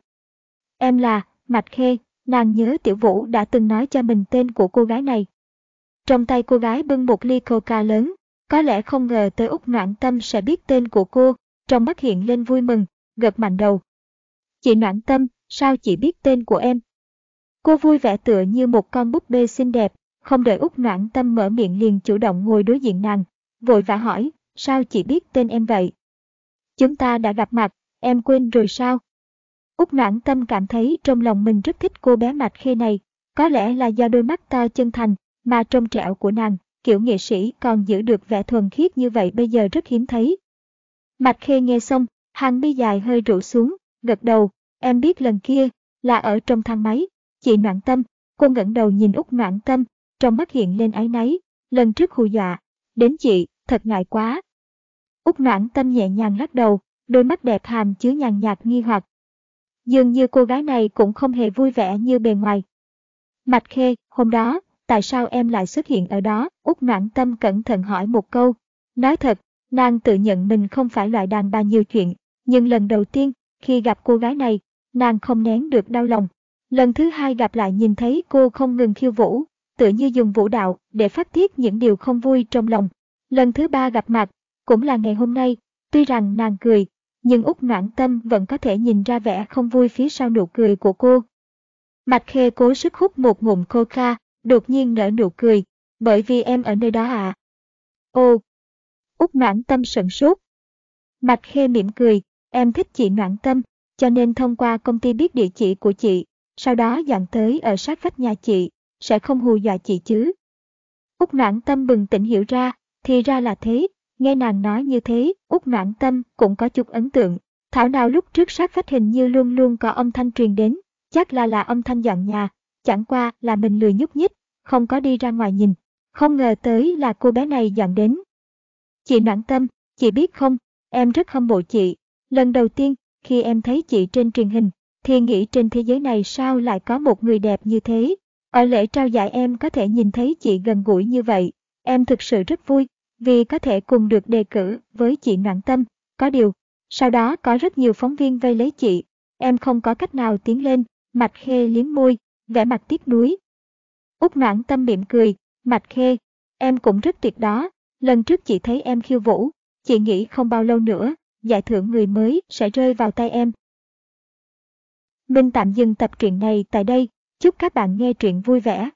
Em là, Mạch Khê, nàng nhớ Tiểu Vũ đã từng nói cho mình tên của cô gái này. Trong tay cô gái bưng một ly coca lớn, có lẽ không ngờ tới Úc Noãn Tâm sẽ biết tên của cô, trong mắt hiện lên vui mừng, gật mạnh đầu. Chị Noãn Tâm, sao chị biết tên của em? Cô vui vẻ tựa như một con búp bê xinh đẹp, không đợi Úc Noãn Tâm mở miệng liền chủ động ngồi đối diện nàng, vội vã hỏi, sao chị biết tên em vậy? Chúng ta đã gặp mặt, em quên rồi sao? Úc Noãn Tâm cảm thấy trong lòng mình rất thích cô bé mạch khê này, có lẽ là do đôi mắt to chân thành, mà trong trẻo của nàng, kiểu nghệ sĩ còn giữ được vẻ thuần khiết như vậy bây giờ rất hiếm thấy. Mạch khê nghe xong, hàng mi dài hơi rủ xuống, gật đầu, em biết lần kia, là ở trong thang máy, chị noạn tâm, cô ngẩng đầu nhìn út noạn tâm, trong mắt hiện lên áy náy, lần trước hù dọa, đến chị, thật ngại quá. út noạn tâm nhẹ nhàng lắc đầu, đôi mắt đẹp hàm chứa nhàn nhạt nghi hoặc. Dường như cô gái này cũng không hề vui vẻ như bề ngoài. Mạch khê, hôm đó, tại sao em lại xuất hiện ở đó? út noạn tâm cẩn thận hỏi một câu. Nói thật, nàng tự nhận mình không phải loại đàn bà nhiều chuyện, nhưng lần đầu tiên, khi gặp cô gái này, nàng không nén được đau lòng. Lần thứ hai gặp lại nhìn thấy cô không ngừng khiêu vũ, tựa như dùng vũ đạo để phát tiết những điều không vui trong lòng. Lần thứ ba gặp mặt, cũng là ngày hôm nay, tuy rằng nàng cười, nhưng út noãn tâm vẫn có thể nhìn ra vẻ không vui phía sau nụ cười của cô. Mạch khê cố sức hút một ngụm coca, đột nhiên nở nụ cười, bởi vì em ở nơi đó à. Ô! Út noãn tâm sửng sốt. Mạch khê mỉm cười, Em thích chị Noãn Tâm, cho nên thông qua công ty biết địa chỉ của chị, sau đó dọn tới ở sát vách nhà chị, sẽ không hù dọa chị chứ. Úc noãn tâm bừng tỉnh hiểu ra, thì ra là thế, nghe nàng nói như thế, Úc noãn tâm cũng có chút ấn tượng. Thảo nào lúc trước sát vách hình như luôn luôn có âm thanh truyền đến, chắc là là âm thanh dọn nhà, chẳng qua là mình lười nhúc nhích, không có đi ra ngoài nhìn. Không ngờ tới là cô bé này dọn đến. Chị noãn tâm, chị biết không, em rất hâm mộ chị. Lần đầu tiên, khi em thấy chị trên truyền hình, thì nghĩ trên thế giới này sao lại có một người đẹp như thế. Ở lễ trao giải em có thể nhìn thấy chị gần gũi như vậy. Em thực sự rất vui, vì có thể cùng được đề cử với chị Noãn Tâm. Có điều, sau đó có rất nhiều phóng viên vây lấy chị. Em không có cách nào tiến lên, Mạch Khê liếm môi, vẻ mặt tiếc nuối. Úc Noãn Tâm mỉm cười, Mạch Khê, em cũng rất tuyệt đó. Lần trước chị thấy em khiêu vũ, chị nghĩ không bao lâu nữa, giải thưởng người mới sẽ rơi vào tay em. Mình tạm dừng tập truyện này tại đây. Chúc các bạn nghe truyện vui vẻ.